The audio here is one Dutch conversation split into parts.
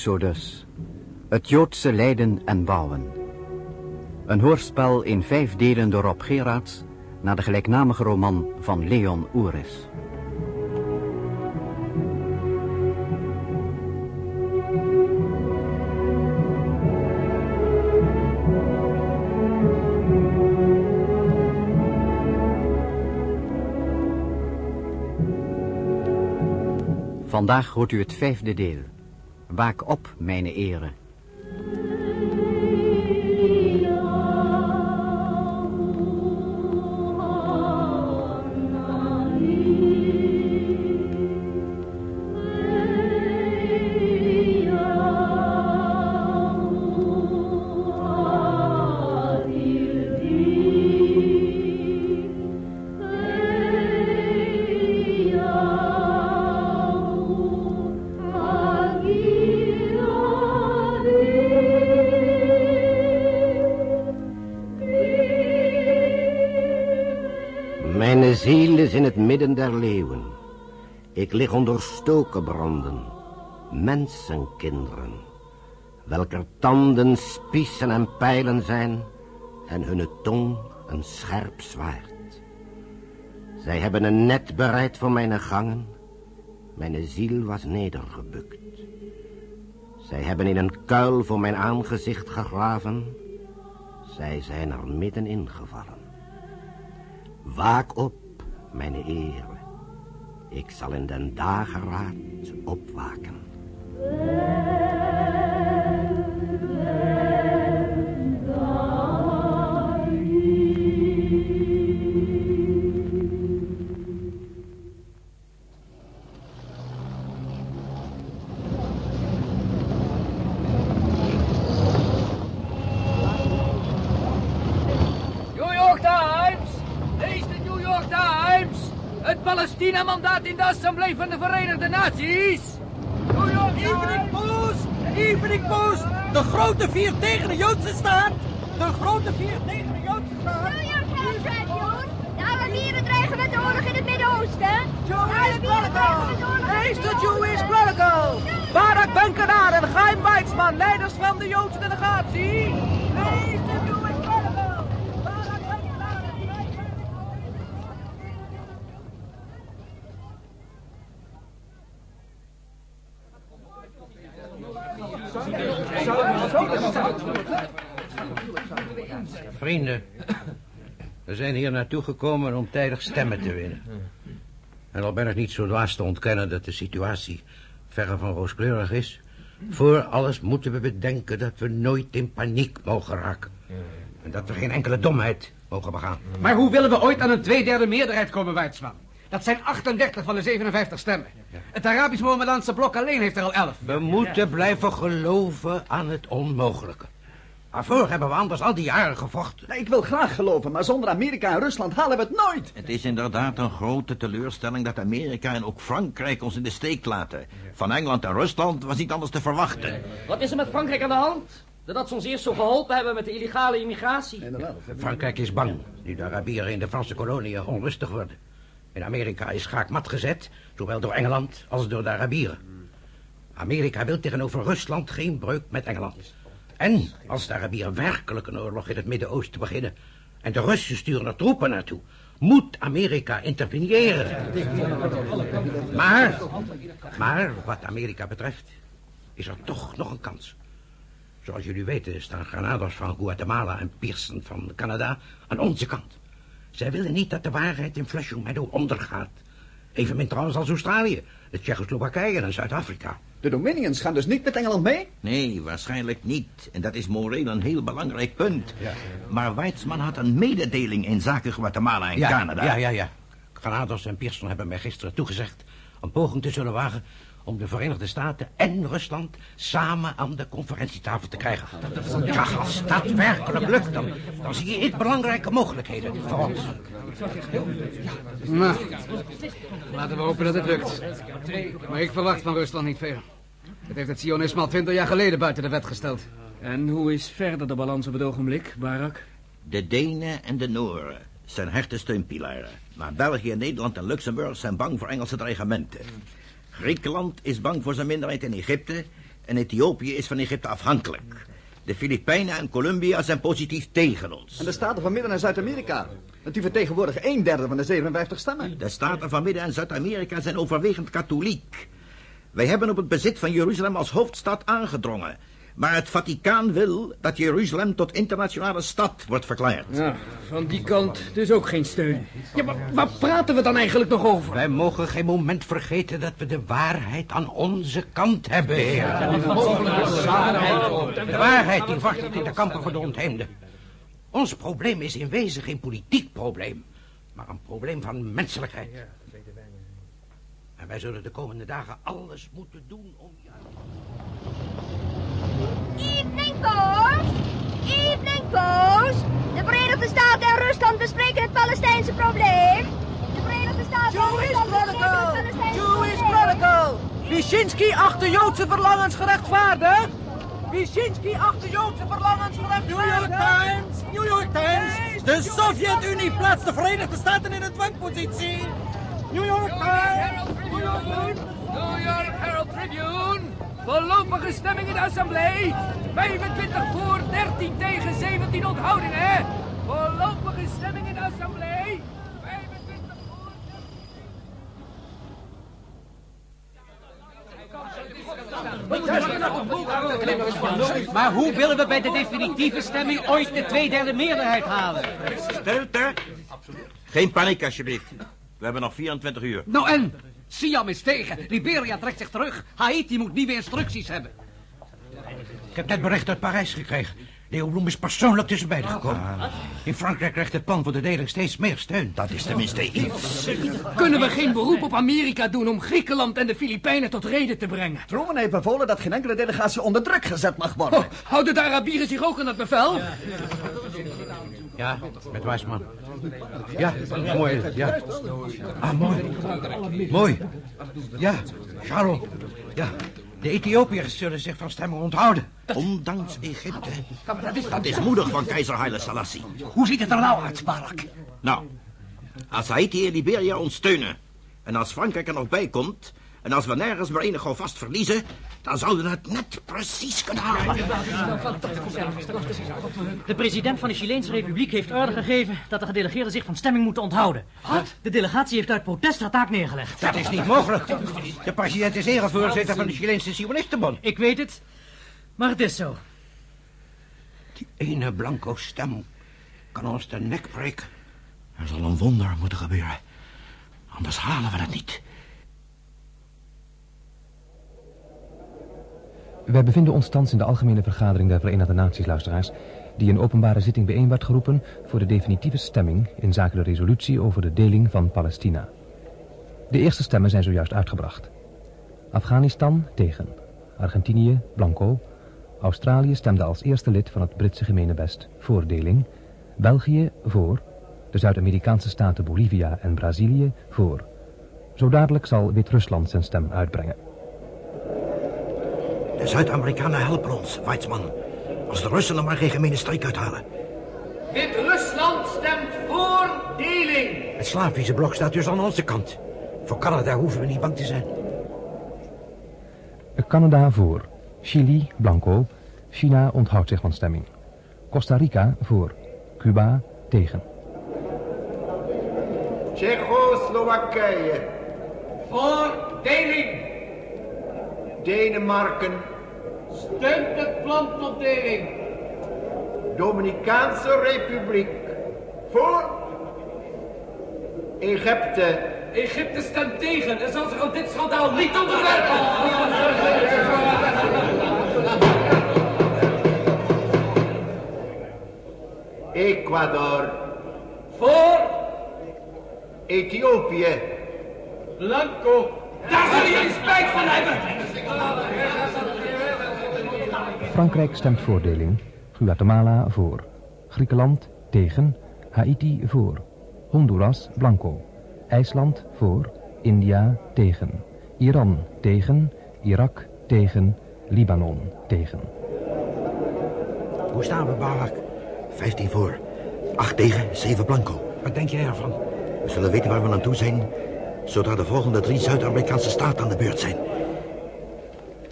Exodus. Het Joodse lijden en bouwen. Een hoorspel in vijf delen door Rob Gerards... naar de gelijknamige roman van Leon Oeris. Vandaag hoort u het vijfde deel. Waak op, mijn ere. Ik lig onder stokenbranden. Mensenkinderen. Welker tanden spiezen en pijlen zijn. En hun tong een scherp zwaard. Zij hebben een net bereid voor mijn gangen. Mijn ziel was nedergebukt. Zij hebben in een kuil voor mijn aangezicht gegraven. Zij zijn er middenin gevallen. Waak op, mijn ere. Ik zal in den dageraad opwaken. Palestina-mandaat in de Assemblée van de Verenigde Naties! Evening Post! Evening Post! De grote vier tegen de Joodse staat! De grote vier tegen de Joodse staat! New York Tribune. De Arabieren dreigen met de oorlog in het Midden-Oosten. De Arabieren dreigen met de oorlog in Lees het de Midden-Oosten. Jewish Chronicle! Barak Ben-Kanar en Chaim Weizmann, leiders van de Joodse delegatie! Lees de Jewish Chronicle! Barak Ben-Kanar en Chaim Vrienden, we zijn hier naartoe gekomen om tijdig stemmen te winnen. En al ben ik niet zo dwaas te ontkennen dat de situatie verre van rooskleurig is... voor alles moeten we bedenken dat we nooit in paniek mogen raken. En dat we geen enkele domheid mogen begaan. Maar hoe willen we ooit aan een tweederde meerderheid komen, Weidsman? Dat zijn 38 van de 57 stemmen. Het Arabisch-Mohammedaanse blok alleen heeft er al 11. We moeten blijven geloven aan het onmogelijke. Waarvoor hebben we anders al die jaren gevochten? Nee, ik wil graag geloven, maar zonder Amerika en Rusland halen we het nooit. Het is inderdaad een grote teleurstelling dat Amerika en ook Frankrijk ons in de steek laten. Van Engeland en Rusland was niet anders te verwachten. Wat is er met Frankrijk aan de hand? Dat ze ons eerst zo geholpen hebben met de illegale immigratie. Frankrijk is bang, nu de Arabieren in de Franse koloniën onrustig worden. In Amerika is schaakmat gezet, zowel door Engeland als door de Arabieren. Amerika wil tegenover Rusland geen breuk met Engeland. En als de Arabieren werkelijk een oorlog in het Midden-Oosten beginnen... en de Russen sturen er troepen naartoe... moet Amerika interveneren. Maar, maar wat Amerika betreft... is er toch nog een kans. Zoals jullie weten staan Granados van Guatemala en Pearson van Canada aan onze kant. Zij willen niet dat de waarheid in Flushing Meadow ondergaat. Evenmin trouwens als Australië, de Tsjechoslowakije en Zuid-Afrika. De Dominions gaan dus niet met Engeland mee? Nee, waarschijnlijk niet. En dat is moreel een heel belangrijk punt. Maar Weitzman had een mededeling in zaken Guatemala en ja, Canada. Ja, ja, ja. Granados en Pearson hebben mij gisteren toegezegd... een poging te zullen wagen om de Verenigde Staten en Rusland samen aan de conferentietafel te krijgen. Ja, als dat werkelijk lukt, dan, dan zie ik belangrijke mogelijkheden voor ons. Nou, laten we hopen dat het lukt. Maar ik verwacht van Rusland niet veel. Het heeft het Zionisme al twintig jaar geleden buiten de wet gesteld. En hoe is verder de balans op het ogenblik, Barak? De Denen en de Nooren zijn hechte steunpilaren. Maar België, Nederland en Luxemburg zijn bang voor Engelse dreigementen. Griekenland is bang voor zijn minderheid in Egypte... en Ethiopië is van Egypte afhankelijk. De Filipijnen en Colombia zijn positief tegen ons. En de staten van Midden- en Zuid-Amerika. Want die vertegenwoordigen een derde van de 57 stemmen. De staten van Midden- en Zuid-Amerika zijn overwegend katholiek. Wij hebben op het bezit van Jeruzalem als hoofdstad aangedrongen. Maar het Vaticaan wil dat Jeruzalem tot internationale stad wordt verklaard. Ja, van die kant dus ook geen steun. Ja, maar waar praten we dan eigenlijk nog over? Wij mogen geen moment vergeten dat we de waarheid aan onze kant hebben, heer. De waarheid die wacht in de kampen voor de ontheemden. Ons probleem is in wezen geen politiek probleem, maar een probleem van menselijkheid. En wij zullen de komende dagen alles moeten doen om... Evening Post! Evening Post! De Verenigde Staten en Rusland bespreken het Palestijnse probleem. De Verenigde Staten en Rusland het Palestijnse Jewish probleem. Chronicle! Wyszynski acht de Joodse verlangens gerechtvaardigd! Wyszynski acht de Joodse verlangens gerechtvaardigd! New York Times! New York Times! De Sovjet-Unie plaatst de Verenigde Staten in een dwangpositie! New York Times! New York Times! New York Herald Tribune. Voorlopige stemming in de assemblee. 25 voor, 13 tegen, 17 onthoudingen. Voorlopige stemming in de assemblee. 25 voor. Maar hoe willen we bij de definitieve stemming ooit de tweederde meerderheid halen? Stilte. Geen paniek, alsjeblieft. We hebben nog 24 uur. Nou en? Siam is tegen. Liberia trekt zich terug. Haiti moet nieuwe instructies hebben. Ik heb net bericht uit Parijs gekregen. Leo Bloem is persoonlijk tussen beiden gekomen. In Frankrijk krijgt het plan voor de deling steeds meer steun. Dat is tenminste iets. Kunnen we geen beroep op Amerika doen om Griekenland en de Filipijnen tot reden te brengen? Truman heeft bevolen dat geen enkele delegatie onder druk gezet mag worden. Oh, houden de Arabieren zich ook aan dat bevel? Ja, met Wijsman. Ja, mooi. Ja. Ah, mooi. Mooi. Ja, Charles. Ja, de Ethiopiërs zullen zich van stemmen onthouden. Ondanks Egypte. Dat is moedig van keizer Haile Selassie. Hoe ziet het er nou uit, Barak? Nou, als Haiti en Liberia ons steunen... en als Frankrijk er nog bij komt... en als we nergens maar enig vast verliezen... dan zouden we het net precies kunnen halen. De president van de Chileense Republiek heeft orde gegeven dat de gedelegeerden zich van stemming moeten onthouden. Wat? De delegatie heeft uit protest haar taak neergelegd. Dat is niet mogelijk. De president is erevoorzitter van de Chileense Sionistenbond. Ik weet het, maar het is zo. Die ene blanco stem kan ons de nek breken. Er zal een wonder moeten gebeuren. Anders halen we het niet. Wij bevinden ons thans in de Algemene Vergadering der Verenigde Naties, luisteraars, die in openbare zitting bijeen werd geroepen voor de definitieve stemming in zaken de resolutie over de deling van Palestina. De eerste stemmen zijn zojuist uitgebracht. Afghanistan tegen. Argentinië blanco. Australië stemde als eerste lid van het Britse gemeenebest voor deling. België voor. De Zuid-Amerikaanse staten Bolivia en Brazilië voor. Zo dadelijk zal Wit-Rusland zijn stem uitbrengen. De Zuid-Amerikanen helpen ons, Weizmann. Als de Russen er maar geen gemene streek uithalen. Wit-Rusland stemt voor deling. Het Slavische blok staat dus aan onze kant. Voor Canada hoeven we niet bang te zijn. Canada voor. Chili blanco. China onthoudt zich van stemming. Costa Rica voor. Cuba tegen. Tsjechoslowakije. Voor deling. Denemarken. Steunt het plan tot deling. Dominicaanse Republiek. Voor. Egypte. Egypte stemt tegen en zal zich aan dit schandaal niet onderwerpen. Ecuador. Voor. Ethiopië. Blanco. Daar zullen jullie spijt van hebben. Frankrijk stemt voor deling. Guatemala voor. Griekenland tegen. Haiti voor. Honduras blanco. IJsland voor. India tegen. Iran tegen. Irak tegen. Libanon tegen. Hoe staan we, Barak? 15 voor. 8 tegen, 7 blanco. Wat denk jij ervan? We zullen weten waar we aan toe zijn... zodra de volgende drie Zuid-Amerikaanse staten aan de beurt zijn.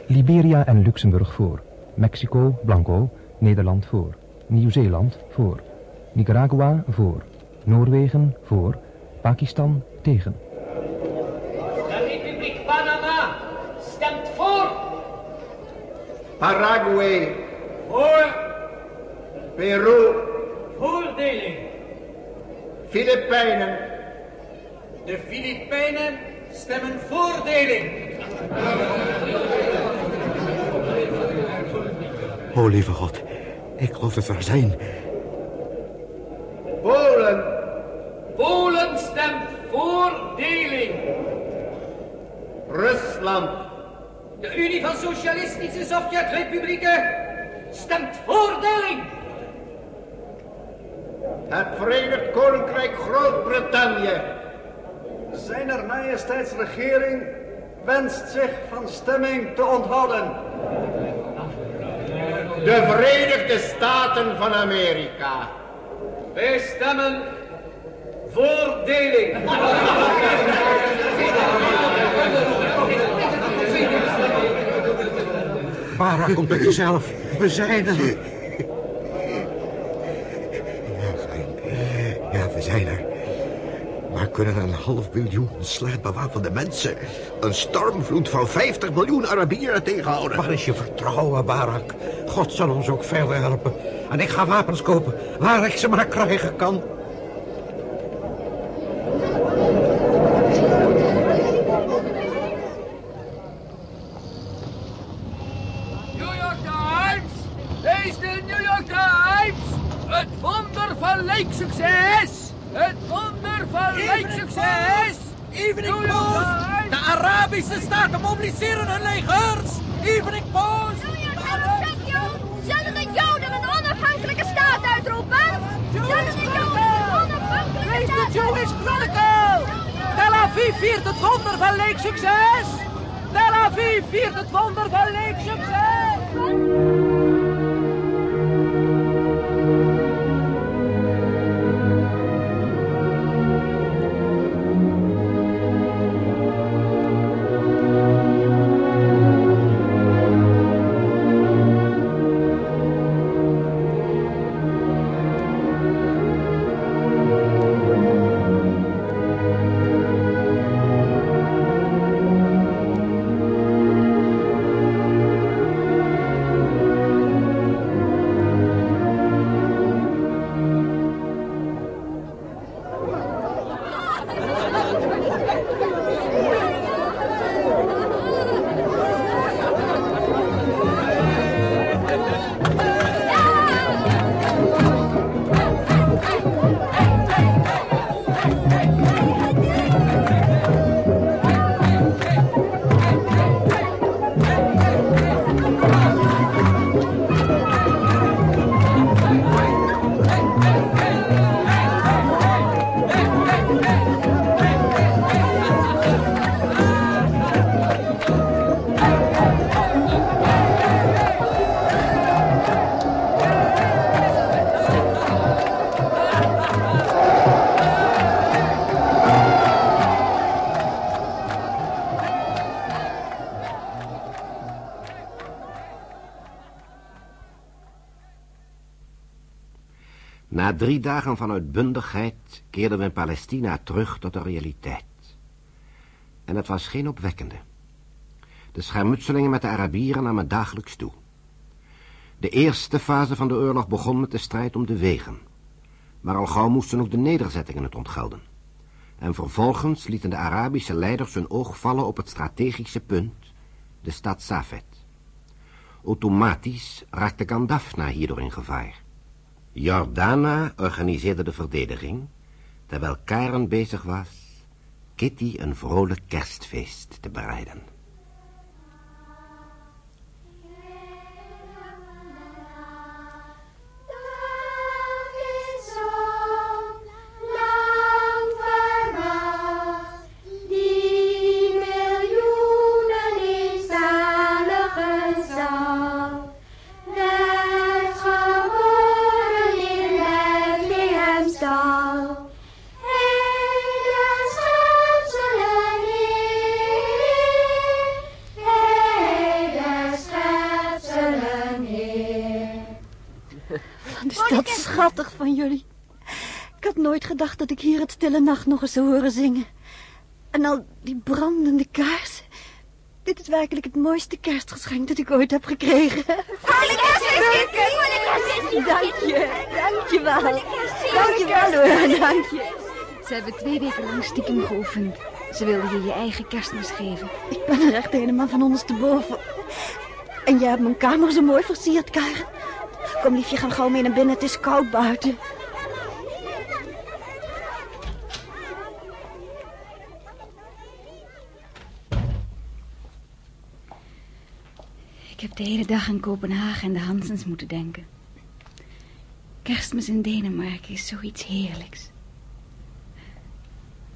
Liberia en Luxemburg voor. Mexico, blanco. Nederland voor. Nieuw-Zeeland voor. Nicaragua voor. Noorwegen voor. Pakistan tegen. De Republiek Panama stemt voor. Paraguay, Voor. Peru, Voordeling. Filipijnen, De Filipijnen stemmen voordeling. O, lieve God. Ik geloof dat er zijn. Polen, Polen stemt voordeling. Rusland, De Unie van Socialistische Sovjet-Republieken stemt voordeling. het Verenigd Koninkrijk Groot-Brittannië, Zijner majesteitsregering wenst zich van stemming te onthouden. De Verenigde Staten van Amerika. Wij stemmen voordeling. Para, kom tot jezelf. We zijn er. Ja, we zijn er. Kunnen een half miljoen slecht bewapende mensen... een stormvloed van 50 miljoen Arabieren tegenhouden? Waar is je vertrouwen, Barak? God zal ons ook verder helpen. En ik ga wapens kopen, waar ik ze maar krijgen kan. Drie dagen van uitbundigheid keerden we in Palestina terug tot de realiteit. En het was geen opwekkende. De schermutselingen met de Arabieren namen dagelijks toe. De eerste fase van de oorlog begon met de strijd om de wegen. Maar al gauw moesten ook de nederzettingen het ontgelden. En vervolgens lieten de Arabische leiders hun oog vallen op het strategische punt, de stad Safed. Automatisch raakte Gandafna hierdoor in gevaar. Jordana organiseerde de verdediging, terwijl Karen bezig was Kitty een vrolijk kerstfeest te bereiden. Dat schattig van jullie. Ik had nooit gedacht dat ik hier het stille nacht nog eens zou horen zingen. En al die brandende kaarsen. Dit is werkelijk het mooiste kerstgeschenk dat ik ooit heb gekregen. Vrolijk kerstfeest! Dank je, dank je wel. Dank je wel hoor, dank je. Ze hebben twee weken lang stiekem geoefend. Ze wilden je je eigen kerstmis geven. Ik ben er echt helemaal van ondersteboven. En jij hebt mijn kamer zo mooi versierd, Karen. Kom liefje, ga gauw mee naar binnen. Het is koud buiten. Ik heb de hele dag aan Kopenhagen en de Hansens moeten denken. Kerstmis in Denemarken is zoiets heerlijks.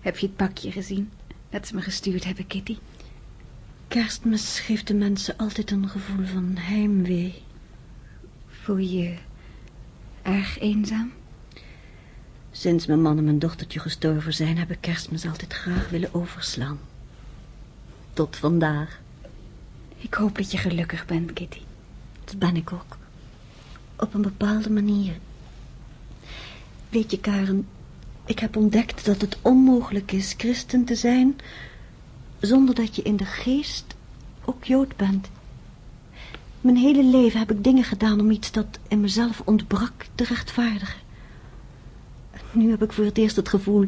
Heb je het pakje gezien dat ze me gestuurd hebben, Kitty? Kerstmis geeft de mensen altijd een gevoel van heimwee. Voel je je erg eenzaam? Sinds mijn man en mijn dochtertje gestorven zijn... heb ik kerstmis altijd graag willen overslaan. Tot vandaag. Ik hoop dat je gelukkig bent, Kitty. Dat ben ik ook. Op een bepaalde manier. Weet je, Karen... Ik heb ontdekt dat het onmogelijk is christen te zijn... zonder dat je in de geest ook jood bent. Mijn hele leven heb ik dingen gedaan om iets dat in mezelf ontbrak te rechtvaardigen. Nu heb ik voor het eerst het gevoel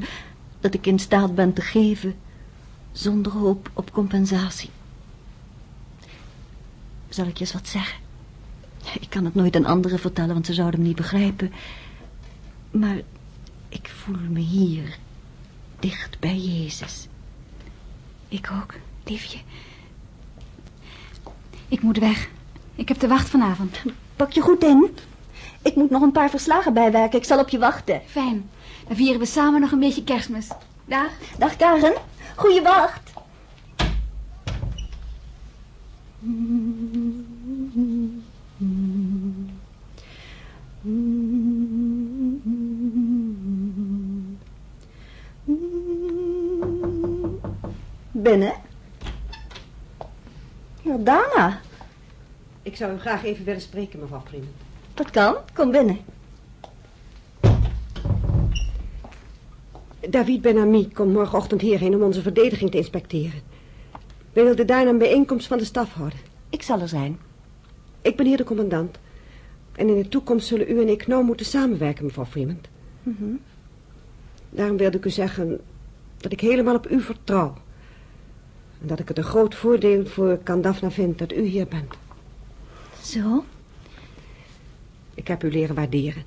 dat ik in staat ben te geven... zonder hoop op compensatie. Zal ik je eens wat zeggen? Ik kan het nooit aan anderen vertellen, want ze zouden me niet begrijpen. Maar ik voel me hier, dicht bij Jezus. Ik ook, liefje. Ik moet weg. Ik heb de wacht vanavond. Pak je goed in. Ik moet nog een paar verslagen bijwerken. Ik zal op je wachten. Fijn. Dan vieren we samen nog een beetje kerstmis. Dag. Dag, Karen. Goeie wacht. Binnen. Jordana. Ik zou u graag even willen spreken, mevrouw Freeman. Dat kan. Kom binnen. David Benami komt morgenochtend hierheen om onze verdediging te inspecteren. We wilden daarna een bijeenkomst van de staf houden. Ik zal er zijn. Ik ben hier de commandant. En in de toekomst zullen u en ik nauw moeten samenwerken, mevrouw Freeman. Mhm. Daarom wilde ik u zeggen dat ik helemaal op u vertrouw. En dat ik het een groot voordeel voor Kandafna vind dat u hier bent. Zo? Ik heb u leren waarderen.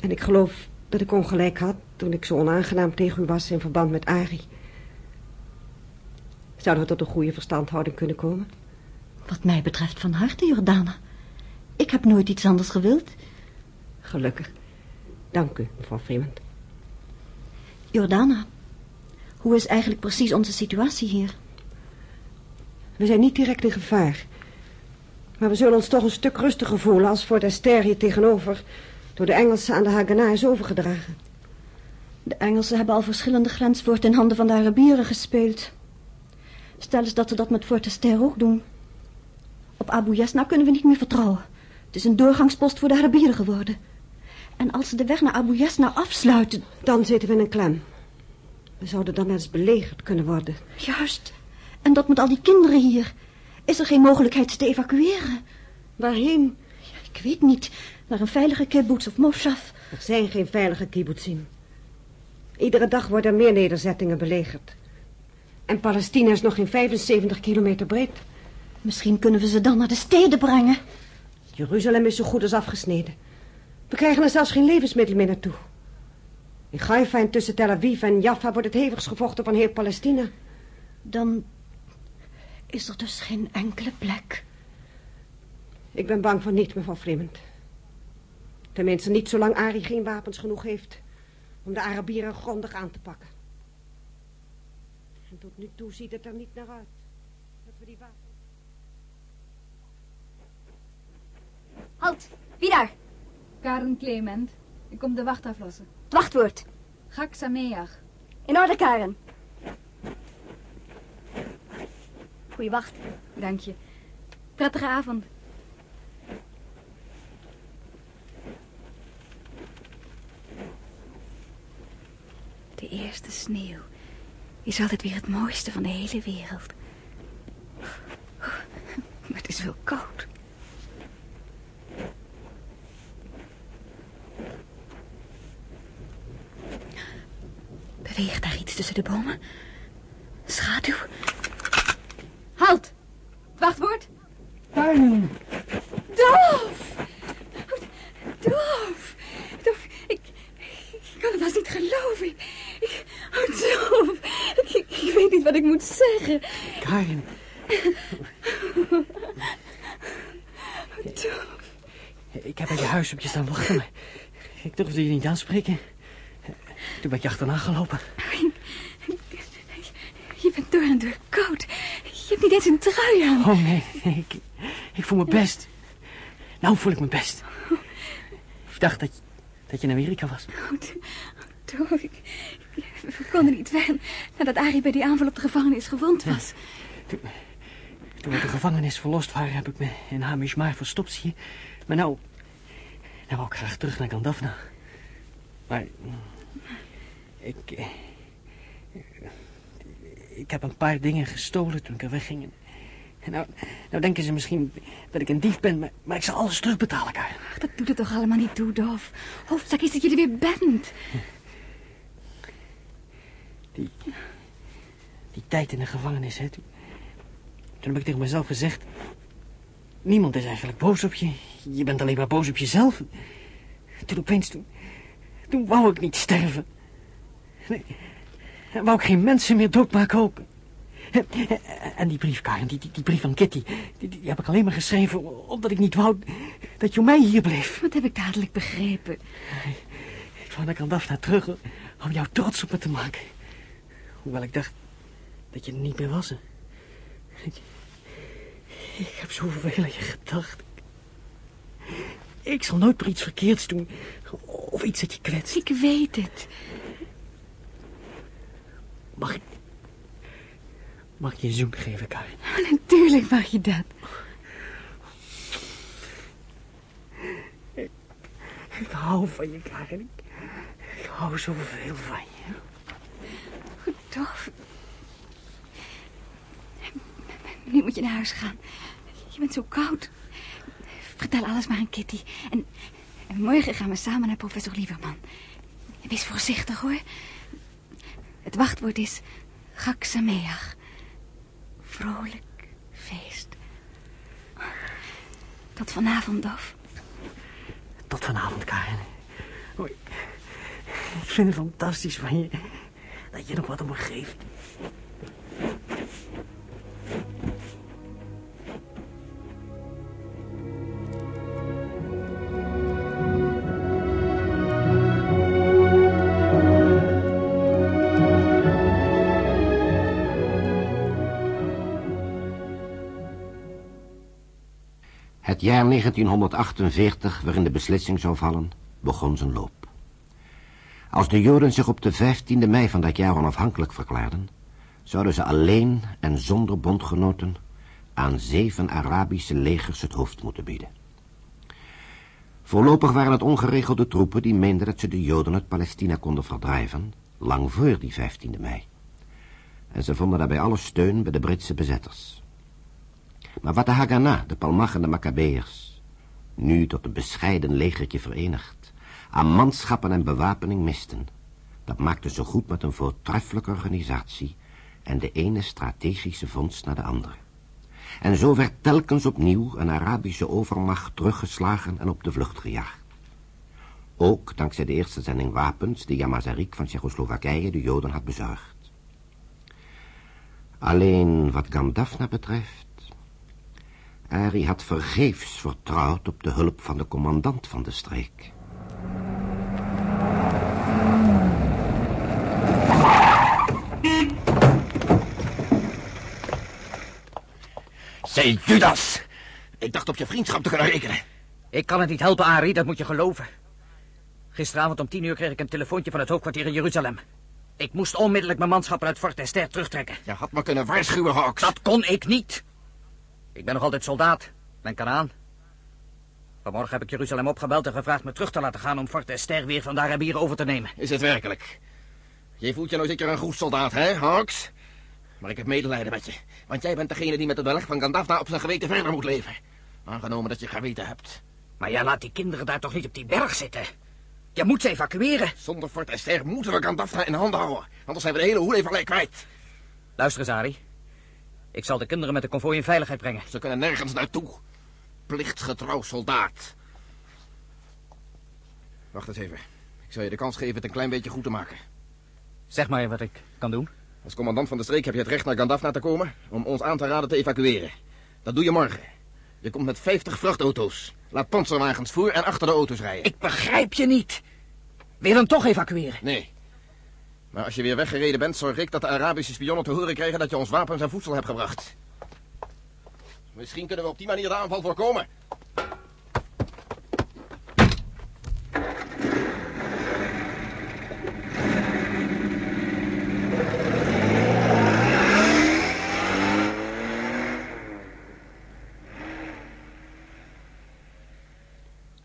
En ik geloof dat ik ongelijk had toen ik zo onaangenaam tegen u was in verband met Ari. Zouden we tot een goede verstandhouding kunnen komen? Wat mij betreft van harte, Jordana. Ik heb nooit iets anders gewild. Gelukkig. Dank u, mevrouw Freeman. Jordana, hoe is eigenlijk precies onze situatie hier? We zijn niet direct in gevaar. Maar we zullen ons toch een stuk rustiger voelen als Fort Esther hier tegenover... door de Engelsen aan de Haganah is overgedragen. De Engelsen hebben al verschillende grensforten in handen van de Arabieren gespeeld. Stel eens dat ze dat met Fort Esther ook doen. Op Abu Yasna kunnen we niet meer vertrouwen. Het is een doorgangspost voor de Arabieren geworden. En als ze de weg naar Abu Yasna afsluiten... Dan zitten we in een klem. We zouden dan eens belegerd kunnen worden. Juist. En dat met al die kinderen hier. Is er geen mogelijkheid te evacueren? Waarheen? Ja, ik weet niet. Naar een veilige kibbutz of moshaf. Er zijn geen veilige kibbutzim. Iedere dag worden er meer nederzettingen belegerd. En Palestina is nog geen 75 kilometer breed. Misschien kunnen we ze dan naar de steden brengen. Jeruzalem is zo goed als afgesneden. We krijgen er zelfs geen levensmiddelen meer naartoe. In Haifa en tussen Tel Aviv en Jaffa wordt het hevigst gevochten van heel Palestina. Dan is er dus geen enkele plek. Ik ben bang van niet, mevrouw Freeman. Tenminste niet zolang Ari geen wapens genoeg heeft om de Arabieren grondig aan te pakken. En tot nu toe ziet het er niet naar uit dat we die wapens... Halt, wie daar? Karen Clement. Ik kom de wacht aflossen. Het wachtwoord. Gak Sameach. In orde, Karen. Goeie wacht. Dank je. Prettige avond. De eerste sneeuw is altijd weer het mooiste van de hele wereld. Maar het is wel koud. Beweegt daar iets tussen de bomen? Schaduw? Halt! Wachtwoord? Tuin. Doof! Doof! Doof, ik, ik kan het haast niet geloven. Ik, ik, oh, doof. Ik, ik, ik weet niet wat ik moet zeggen. Karin, Doof. ik heb aan je huis op je staan wachten, maar ik durfde je niet aanspreken. Toen ben je achterna gelopen. Je bent door en door koud. Je hebt niet eens een trui aan. Oh nee, nee, ik, ik voel me best. Nou voel ik me best. Ik dacht dat, dat je in Amerika was. Doof, ik, we konden niet weg nadat Arie bij die aanval op de gevangenis gewond was. Toen we de gevangenis verlost waren, heb ik me in Hamishmar verstopt, zie je. Maar nou, nou wou ik graag terug naar Gandafna. Maar ik, ik heb een paar dingen gestolen toen ik er wegging. En nou, nou denken ze misschien dat ik een dief ben, maar, maar ik zal alles terugbetalen. Ach, dat doet het toch allemaal niet toe, Doof. Hoofdzaak is dat je er weer bent. Die, die tijd in de gevangenis, hè. Toen, toen heb ik tegen mezelf gezegd... Niemand is eigenlijk boos op je. Je bent alleen maar boos op jezelf. Toen opeens, toen, toen wou ik niet sterven. Nee, en wou ik geen mensen meer doodmaken ook. En die brief, Karen, die, die, die brief van Kitty... Die, die heb ik alleen maar geschreven omdat ik niet wou dat je om mij hier bleef. Wat heb ik dadelijk begrepen? Ik wou naar Kandafna terug om jou trots op me te maken. Hoewel ik dacht dat je er niet meer was. hè. Ik, ik heb zoveel aan je gedacht. Ik zal nooit meer iets verkeerds doen. Of iets dat je kwetst. Ik weet het. Mag ik... Mag ik je een zoen geven, Karin? Natuurlijk mag je dat. Ik hou van je, Karin. Ik, ik hou zoveel van je. Doof. Nu moet je naar huis gaan. Je bent zo koud. Vertel alles maar aan Kitty. En, en morgen gaan we samen naar professor Lieberman. Wees voorzichtig, hoor. Het wachtwoord is Gaksameach. Vrolijk feest. Tot vanavond, Dof. Tot vanavond, Karin. Hoi. Ik vind het fantastisch van je dat je nog wat om me geeft. Het jaar 1948, waarin de beslissing zou vallen, begon zijn loop. Als de Joden zich op de 15e mei van dat jaar onafhankelijk verklaarden, zouden ze alleen en zonder bondgenoten aan zeven Arabische legers het hoofd moeten bieden. Voorlopig waren het ongeregelde troepen die meenden dat ze de Joden uit Palestina konden verdrijven, lang voor die 15e mei. En ze vonden daarbij alle steun bij de Britse bezetters. Maar wat de Haganah, de Palmach en de Maccabeërs, nu tot een bescheiden legertje verenigd, aan manschappen en bewapening misten, dat maakte ze goed met een voortreffelijke organisatie en de ene strategische vondst naar de andere. En zo werd telkens opnieuw een Arabische overmacht teruggeslagen en op de vlucht gejaagd. Ook dankzij de eerste zending wapens die Jamazarik van Tsjechoslowakije de Joden had bezorgd. Alleen wat Gandafna betreft, Ari had vergeefs vertrouwd op de hulp van de commandant van de streek. Zeg, Judas! Ik dacht op je vriendschap te kunnen rekenen. Ik kan het niet helpen, Arie, dat moet je geloven. Gisteravond om tien uur kreeg ik een telefoontje van het hoofdkwartier in Jeruzalem. Ik moest onmiddellijk mijn manschappen uit Fort Esther terugtrekken. Je had me kunnen waarschuwen, Hawks. Dat kon ik niet. Ik ben nog altijd soldaat. Denk eraan. Vanmorgen heb ik Jeruzalem opgebeld en gevraagd me terug te laten gaan om Fort Esther weer van de Arabieren over te nemen. Is het werkelijk? Je voelt je nou zeker een goed soldaat, hè, Hawks? Maar ik heb medelijden met je. Want jij bent degene die met het beleg van Gandafna op zijn geweten verder moet leven. Aangenomen dat je geweten hebt. Maar jij laat die kinderen daar toch niet op die berg zitten? Je moet ze evacueren. Zonder Fort Esther moeten we Gandafna in handen houden. Anders zijn we de hele Hoele kwijt. Luister eens. Ik zal de kinderen met de konvooi in veiligheid brengen. Ze kunnen nergens naartoe. Plichtsgetrouw soldaat. Wacht eens even. Ik zal je de kans geven het een klein beetje goed te maken. Zeg maar wat ik kan doen. Als commandant van de streek heb je het recht naar Gandafna te komen... om ons aan te raden te evacueren. Dat doe je morgen. Je komt met 50 vrachtauto's. Laat panzerwagens voor en achter de auto's rijden. Ik begrijp je niet. Wil je dan toch evacueren? Nee. Maar als je weer weggereden bent, zorg ik dat de Arabische spionnen te horen krijgen dat je ons wapens en voedsel hebt gebracht. Misschien kunnen we op die manier de aanval voorkomen.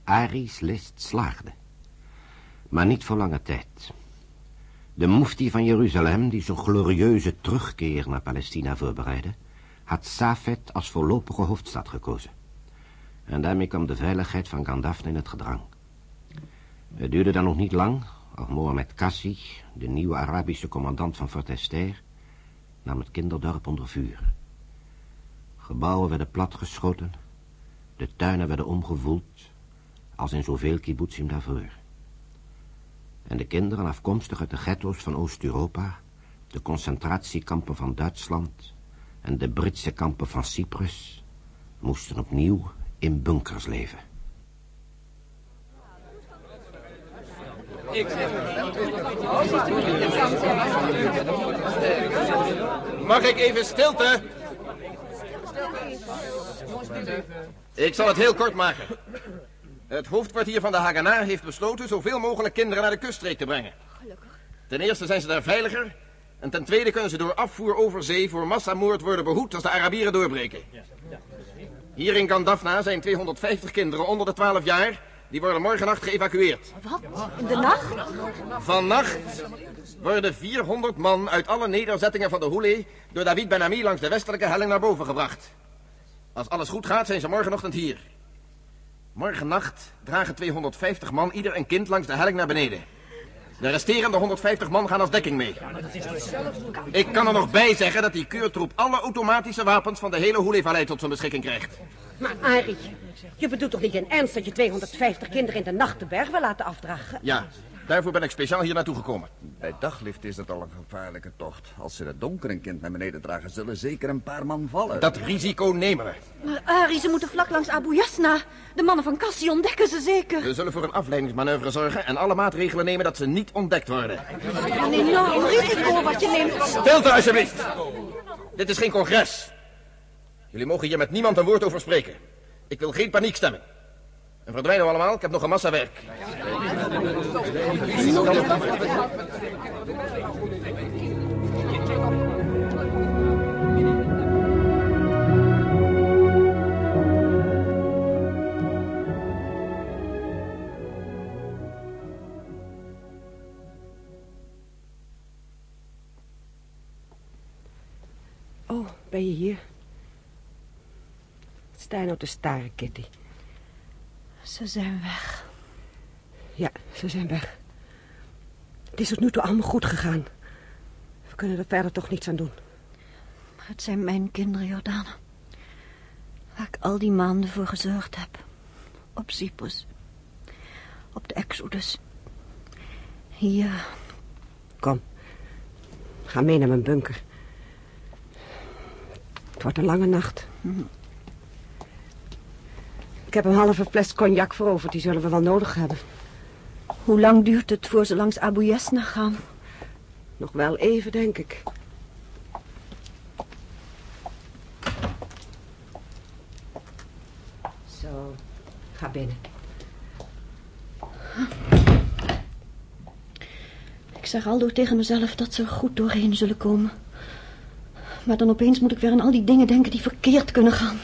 Ari's list slaagde. Maar niet voor lange tijd. De mufti van Jeruzalem, die zo'n glorieuze terugkeer naar Palestina voorbereidde, had Safed als voorlopige hoofdstad gekozen. En daarmee kwam de veiligheid van Gandafne in het gedrang. Het duurde dan nog niet lang, of Mohamed Kassi, de nieuwe Arabische commandant van Fort Esther, nam het kinderdorp onder vuur. Gebouwen werden platgeschoten, de tuinen werden omgevoeld, als in zoveel kibbutzim daarvoor. En de kinderen afkomstig uit de ghetto's van Oost-Europa, de concentratiekampen van Duitsland en de Britse kampen van Cyprus, moesten opnieuw in bunkers leven. Mag ik even stilte? Ik zal het heel kort maken. Het hoofdkwartier van de Haganah heeft besloten zoveel mogelijk kinderen naar de kuststreek te brengen. Gelukkig. Ten eerste zijn ze daar veiliger. En ten tweede kunnen ze door afvoer over zee voor massamoord worden behoed als de Arabieren doorbreken. Hier in Gandafna zijn 250 kinderen onder de 12 jaar. Die worden morgennacht geëvacueerd. Wat? In de nacht? Vannacht worden 400 man uit alle nederzettingen van de Hoele... door David Ben Ami langs de westelijke helling naar boven gebracht. Als alles goed gaat, zijn ze morgenochtend hier. Morgennacht dragen 250 man ieder een kind langs de helling naar beneden. De resterende 150 man gaan als dekking mee. Ik kan er nog bij zeggen dat die keurtroep alle automatische wapens van de hele Hoele-vallei tot zijn beschikking krijgt. Maar Arie, je bedoelt toch niet in ernst dat je 250 kinderen in de nacht de berg wil laten afdragen? Ja, daarvoor ben ik speciaal hier naartoe gekomen. Bij daglicht is het al een gevaarlijke tocht. Als ze het donker een kind naar beneden dragen, zullen zeker een paar man vallen. Dat risico nemen we. Maar Arie, ze moeten vlak langs Abu Yasna. De mannen van Cassie ontdekken ze zeker. We zullen voor een afleidingsmanoeuvre zorgen en alle maatregelen nemen dat ze niet ontdekt worden. Een enorm risico wat je neemt. Stilte alsjeblieft. Dit is geen congres. Jullie mogen hier met niemand een woord over spreken. Ik wil geen paniekstemming. En verdwijnen we allemaal, ik heb nog een massa werk. Oh, ben je hier? Wat sta je nou te staren, Kitty? Ze zijn weg. Ja, ze zijn weg. Het is tot nu toe allemaal goed gegaan. We kunnen er verder toch niets aan doen. Maar het zijn mijn kinderen, Jordana. Waar ik al die maanden voor gezorgd heb. Op Cyprus. Op de Exodus. Hier. Kom. Ga mee naar mijn bunker. Het wordt een lange nacht. Ik heb een halve fles cognac veroverd. Die zullen we wel nodig hebben. Hoe lang duurt het voor ze langs Abu Yasna gaan? Nog wel even, denk ik. Zo, ga binnen. Ik zeg aldoor tegen mezelf dat ze er goed doorheen zullen komen. Maar dan opeens moet ik weer aan al die dingen denken die verkeerd kunnen gaan.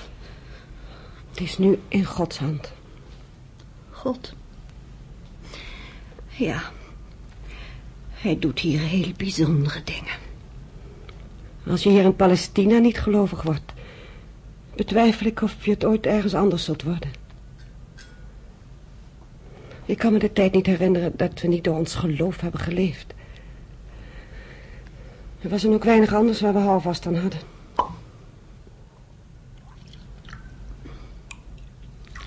Is nu in Gods hand. God. Ja. Hij doet hier heel bijzondere dingen. Als je hier in Palestina niet gelovig wordt... betwijfel ik of je het ooit ergens anders zult worden. Ik kan me de tijd niet herinneren dat we niet door ons geloof hebben geleefd. Er was dan ook weinig anders waar we houvast aan hadden.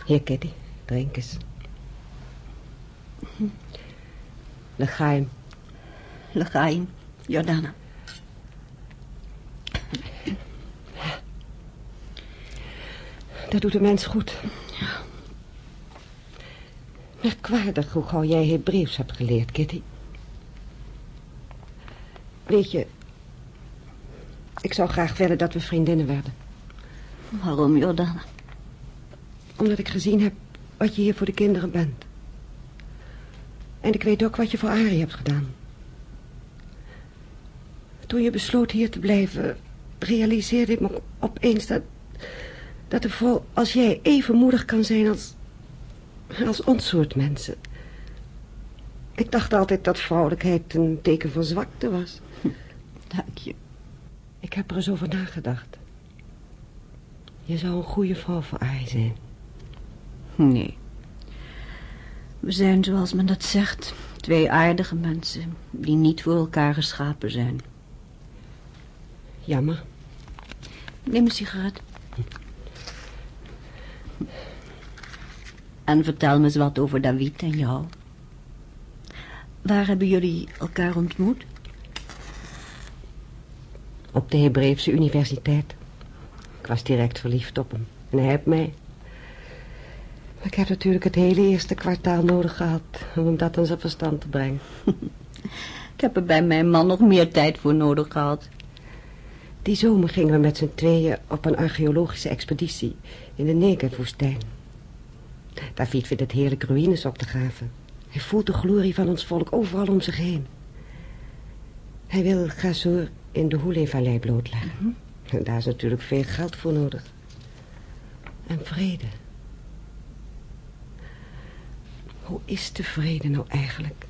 Hier, Kitty, drink eens. Legaim. Legaim, Jordana. Dat doet de mens goed. Ja. Merkwaardig hoe gauw jij Hebreeuws hebt geleerd, Kitty. Weet je, ik zou graag willen dat we vriendinnen werden. Waarom, Jordana? Omdat ik gezien heb wat je hier voor de kinderen bent. En ik weet ook wat je voor Arie hebt gedaan. Toen je besloot hier te blijven, realiseerde ik me opeens dat, dat een vrouw als jij even moedig kan zijn als, als ons soort mensen. Ik dacht altijd dat vrouwelijkheid een teken van zwakte was. Dank je. Ik heb er eens over nagedacht. Je zou een goede vrouw voor Arie zijn. Nee. We zijn, zoals men dat zegt, twee aardige mensen... die niet voor elkaar geschapen zijn. Jammer. Neem een sigaret. En vertel me eens wat over David en jou. Waar hebben jullie elkaar ontmoet? Op de Hebreeuwse universiteit. Ik was direct verliefd op hem. En hij op mij. Ik heb natuurlijk het hele eerste kwartaal nodig gehad... om dat aan zijn verstand te brengen. ik heb er bij mijn man nog meer tijd voor nodig gehad. Die zomer gingen we met z'n tweeën op een archeologische expeditie... in de Negev-woestijn. David vindt het heerlijk ruïnes op te graven. Hij voelt de glorie van ons volk overal om zich heen. Hij wil Gazor in de Hoele-vallei blootleggen. Mm En daar is natuurlijk veel geld voor nodig. En vrede. Hoe is de vrede nou eigenlijk?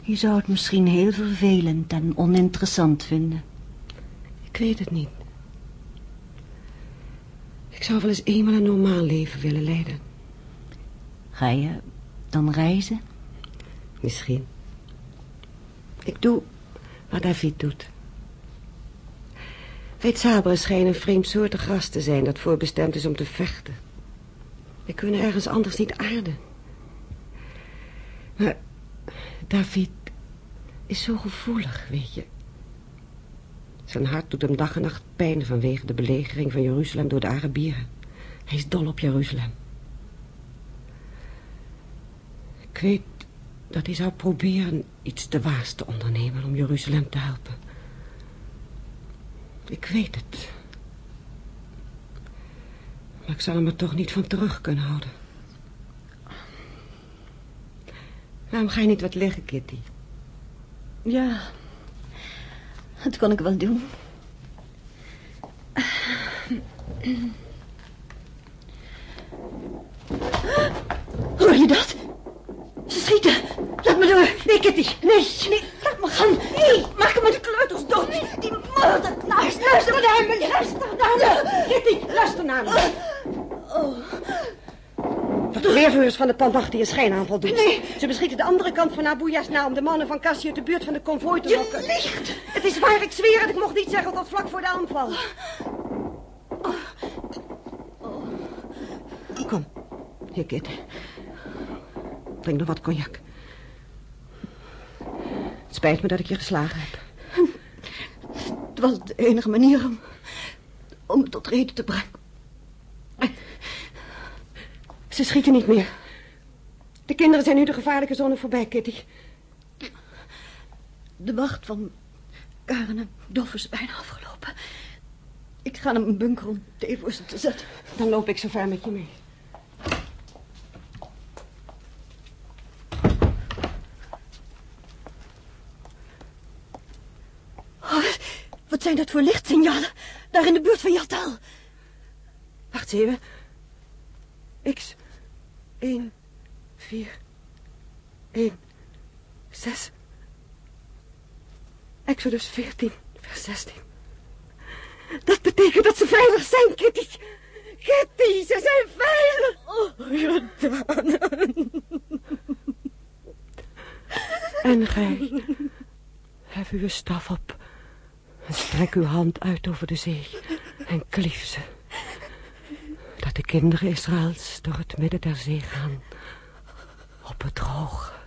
Je zou het misschien heel vervelend en oninteressant vinden. Ik weet het niet. Ik zou wel eens eenmaal een normaal leven willen leiden. Ga je dan reizen? Misschien. Ik doe wat David doet. Weet Sabra schijnt een vreemdsoortig gras te zijn dat voorbestemd is om te vechten. We kunnen ergens anders niet aarden. Maar David is zo gevoelig, weet je. Zijn hart doet hem dag en nacht pijn vanwege de belegering van Jeruzalem door de Arabieren. Hij is dol op Jeruzalem. Ik weet dat hij zou proberen iets te waars te ondernemen om Jeruzalem te helpen. Ik weet het. Maar ik zal hem er toch niet van terug kunnen houden. Waarom ga je niet wat liggen, Kitty? Ja, dat kan ik wel doen. Hoor je dat? Ze schieten. Laat me door. Nee, Kitty. Nee. Nee, laat me gaan. Nee, maak me de kleuters dood. Die moordenaars. Luister naar me. Luister naar me. Kitty, luister naar me. Oh. Wat de weervuurders van de pandwacht die een schijnaanval doen. Nee. Ze beschieten de andere kant van Abuja's na om de mannen van Cassie uit de buurt van de konvooi te lokken. Je liegt. Het is waar, ik zweer het. Ik mocht niet zeggen tot vlak voor de aanval. Kom, hier, Kit. Drink nog wat cognac. Het spijt me dat ik je geslagen heb. Het was de enige manier om, om tot reden te brengen. Ze schieten niet meer. De kinderen zijn nu de gevaarlijke zone voorbij, Kitty. De wacht van Karen en Dof is bijna afgelopen. Ik ga naar mijn bunker om thee voor ze te zetten. Dan loop ik zo ver met je mee. Oh, wat zijn dat voor lichtsignalen? Daar in de buurt van Jatal. Wacht even. X. 1, 4, 1, 6, Exodus 14, vers 16. Dat betekent dat ze veilig zijn, Kitty. Kitty, ze zijn veilig. Oh, Jordaan. En gij, hef uw staf op en strek uw hand uit over de zee en klief ze. Dat de kinderen Israëls door het midden der zee gaan op het droog.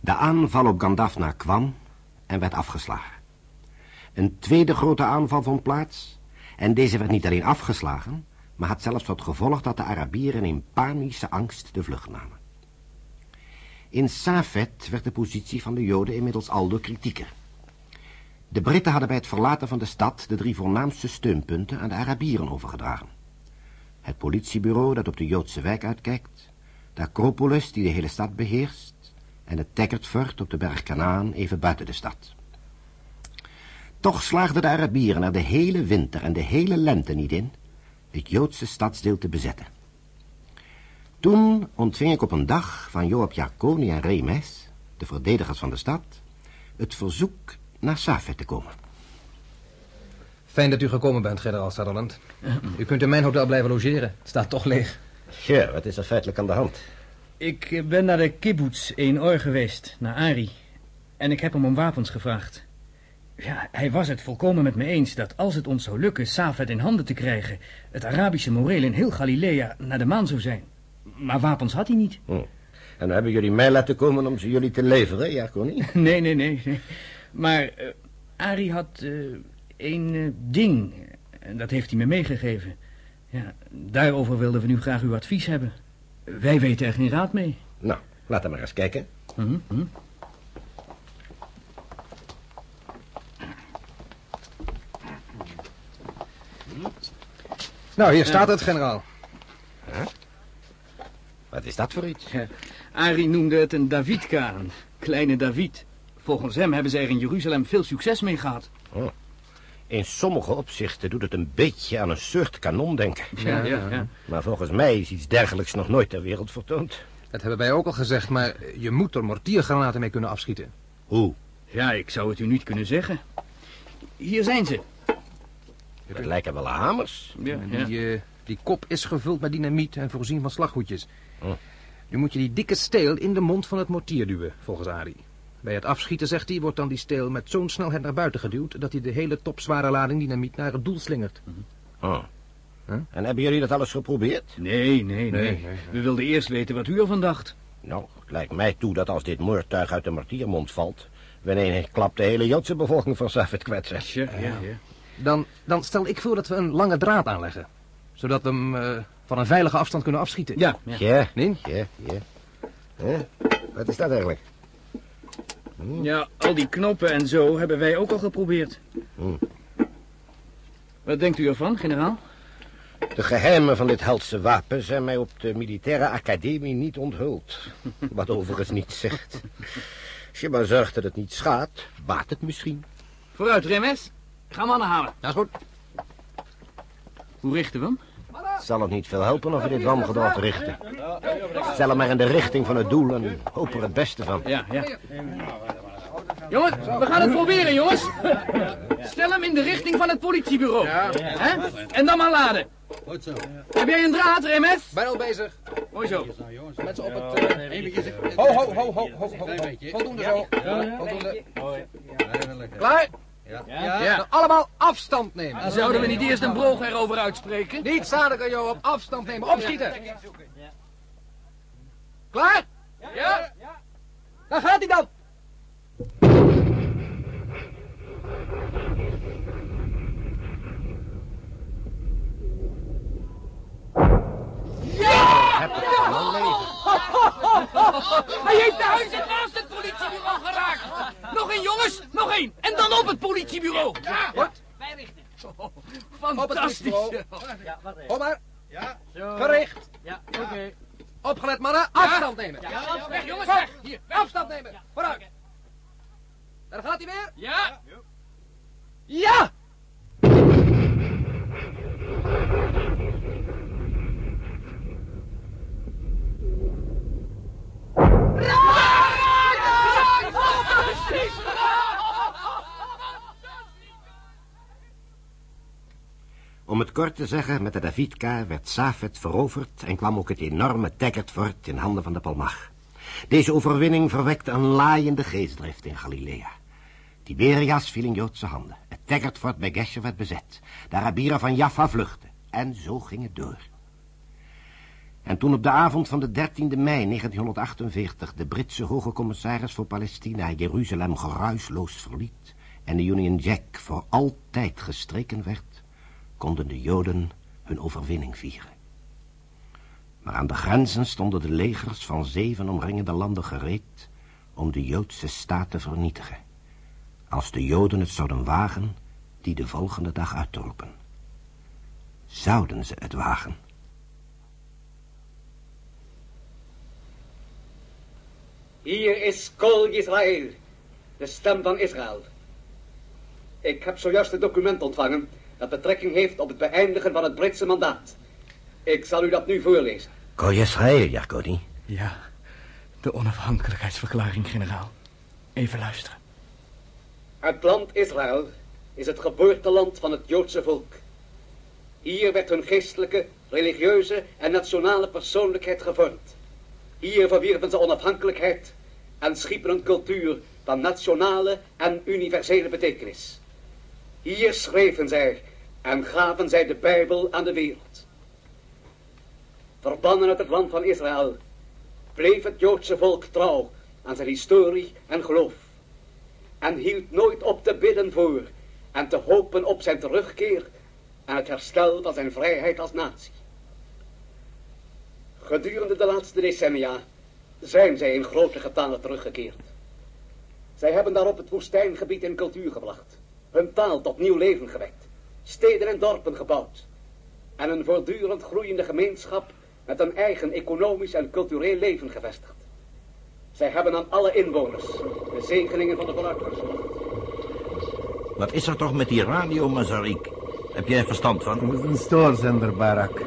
De aanval op Gandafna kwam en werd afgeslagen. Een tweede grote aanval vond plaats en deze werd niet alleen afgeslagen, maar had zelfs tot gevolg dat de Arabieren in panische angst de vlucht namen. In Safed werd de positie van de Joden inmiddels aldo kritieker. De Britten hadden bij het verlaten van de stad de drie voornaamste steunpunten aan de Arabieren overgedragen. Het politiebureau dat op de Joodse wijk uitkijkt, de Acropolis die de hele stad beheerst en het Tekkertfurt op de berg Kanaan even buiten de stad. Toch slaagden de Arabieren er de hele winter en de hele lente niet in het Joodse stadsdeel te bezetten. Toen ontving ik op een dag van Joab Jaconi en Remes, de verdedigers van de stad, het verzoek naar Safed te komen. Fijn dat u gekomen bent, generaal Sutherland. U kunt in mijn hotel blijven logeren. Het staat toch leeg. Ja, wat is er feitelijk aan de hand? Ik ben naar de kibbutz 1 oor geweest, naar Ari. En ik heb hem om wapens gevraagd. Ja, hij was het volkomen met me eens dat als het ons zou lukken Safed in handen te krijgen... het Arabische moreel in heel Galilea naar de maan zou zijn. Maar wapens had hij niet. Hm. En dan hebben jullie mij laten komen om ze jullie te leveren, ja, Connie? Nee, nee, nee. nee. Maar uh, Ari had uh, één uh, ding. En dat heeft hij me meegegeven. Ja, daarover wilden we nu graag uw advies hebben. Wij weten er geen raad mee. Nou, laten we maar eens kijken. Mm -hmm. Nou, hier staat het, generaal. Huh? Wat is dat voor iets? Ja, Ari noemde het een Davidka, een kleine David. Volgens hem hebben ze er in Jeruzalem veel succes mee gehad. Oh. In sommige opzichten doet het een beetje aan een soort kanon denken. Ja, ja, ja. Maar volgens mij is iets dergelijks nog nooit ter wereld vertoond. Dat hebben wij ook al gezegd, maar je moet er mortiergranaten mee kunnen afschieten. Hoe? Ja, ik zou het u niet kunnen zeggen. Hier zijn ze. Het lijken wel hamers. Ja, die, uh, die kop is gevuld met dynamiet en voorzien van slaghoedjes. Oh. Nu moet je die dikke steel in de mond van het mortier duwen, volgens Ari. Bij het afschieten, zegt hij, wordt dan die steel met zo'n snelheid naar buiten geduwd... dat hij de hele topzware lading dynamiet naar het doel slingert. Oh. Huh? En hebben jullie dat alles geprobeerd? Nee, nee, nee. nee, nee. We wilden eerst weten wat u ervan dacht. Nou, het lijkt mij toe dat als dit moordtuig uit de martiermond valt... we in één klap de hele Joodse bevolking van Safed kwetsen. Ja, ja, ja. Dan, dan stel ik voor dat we een lange draad aanleggen. Zodat we hem uh, van een veilige afstand kunnen afschieten. Ja. Ja. ja. Nee? Ja, ja. Huh? Wat is dat eigenlijk? Hm? Ja, al die knoppen en zo hebben wij ook al geprobeerd. Hm. Wat denkt u ervan, generaal? De geheimen van dit helse wapen zijn mij op de militaire academie niet onthuld. Wat overigens niet zegt. Als je maar zorgt dat het niet schaadt, baat het misschien. Vooruit, Remes. Ga mannen halen. Ja, is goed. Hoe richten we hem? Zal het niet veel helpen of we dit wamgedrag richten? Stel hem maar in de richting van het doel en hoop er het beste van. Ja, ja. Jongens, we gaan het proberen, jongens. Stel hem in de richting van het politiebureau. Ja. Hè? En dan maar laden. Goed zo. Heb jij een draad, Remes? Bijna al bezig. Mooi zo. Mensen op het... Uh... Ho, ho, ho, ho, ho, ho. Voldoende zo. Voldoende. Klaar? Ja. Ja. ja. Allemaal afstand nemen. Zouden we niet eerst een broog erover uitspreken? Niet zadelijker, Joh, op afstand nemen. Opschieten. Klaar? Ja. Daar gaat hij dan. Ja! Hij heeft de huizen naast het politiebureau geraakt. Nog één, jongens. Nog één. En dan op het politiebureau. Ja. Wat? Wij richten. Oh, fantastisch. Ja, Kom maar. Ja. Gericht. Ja, oké. Okay. Opgelet, mannen. Afstand nemen. Weg, jongens, weg. Hier, afstand nemen. Vooruit. Daar gaat hij weer. Ja. Ja! Om het kort te zeggen, met de Davidka werd Safed veroverd en kwam ook het enorme Taggart in handen van de Palmach. Deze overwinning verwekte een laaiende geestdrift in Galilea. Tiberias viel in Joodse handen. Het Taggart bij Gesher werd bezet. De Arabieren van Jaffa vluchtten. En zo ging het door. En toen op de avond van de 13e mei 1948 de Britse hoge commissaris voor Palestina Jeruzalem geruisloos verliet en de Union Jack voor altijd gestreken werd, konden de Joden hun overwinning vieren. Maar aan de grenzen stonden de legers van zeven omringende landen gereed om de Joodse staat te vernietigen, als de Joden het zouden wagen die de volgende dag uit te roepen. Zouden ze het wagen? Hier is Kol Israël, de stem van Israël. Ik heb zojuist een document ontvangen dat betrekking heeft op het beëindigen van het Britse mandaat. Ik zal u dat nu voorlezen. Kol Israël, Jacodi. Ja, de onafhankelijkheidsverklaring, generaal. Even luisteren. Het land Israël is het geboorteland van het Joodse volk. Hier werd hun geestelijke, religieuze en nationale persoonlijkheid gevormd. Hier verwierven ze onafhankelijkheid en schiepen een cultuur van nationale en universele betekenis. Hier schreven zij en gaven zij de Bijbel aan de wereld. Verbannen uit het land van Israël bleef het Joodse volk trouw aan zijn historie en geloof. En hield nooit op te bidden voor en te hopen op zijn terugkeer en het herstel van zijn vrijheid als natie. Gedurende de laatste decennia zijn zij in grote getalen teruggekeerd. Zij hebben daarop het woestijngebied in cultuur gebracht, hun taal tot nieuw leven gewekt, steden en dorpen gebouwd en een voortdurend groeiende gemeenschap met een eigen economisch en cultureel leven gevestigd. Zij hebben aan alle inwoners de zegeningen van de vooruitgang Wat is er toch met die radio, Mazarik? Heb jij verstand van? Het is een stoorzender, Barak.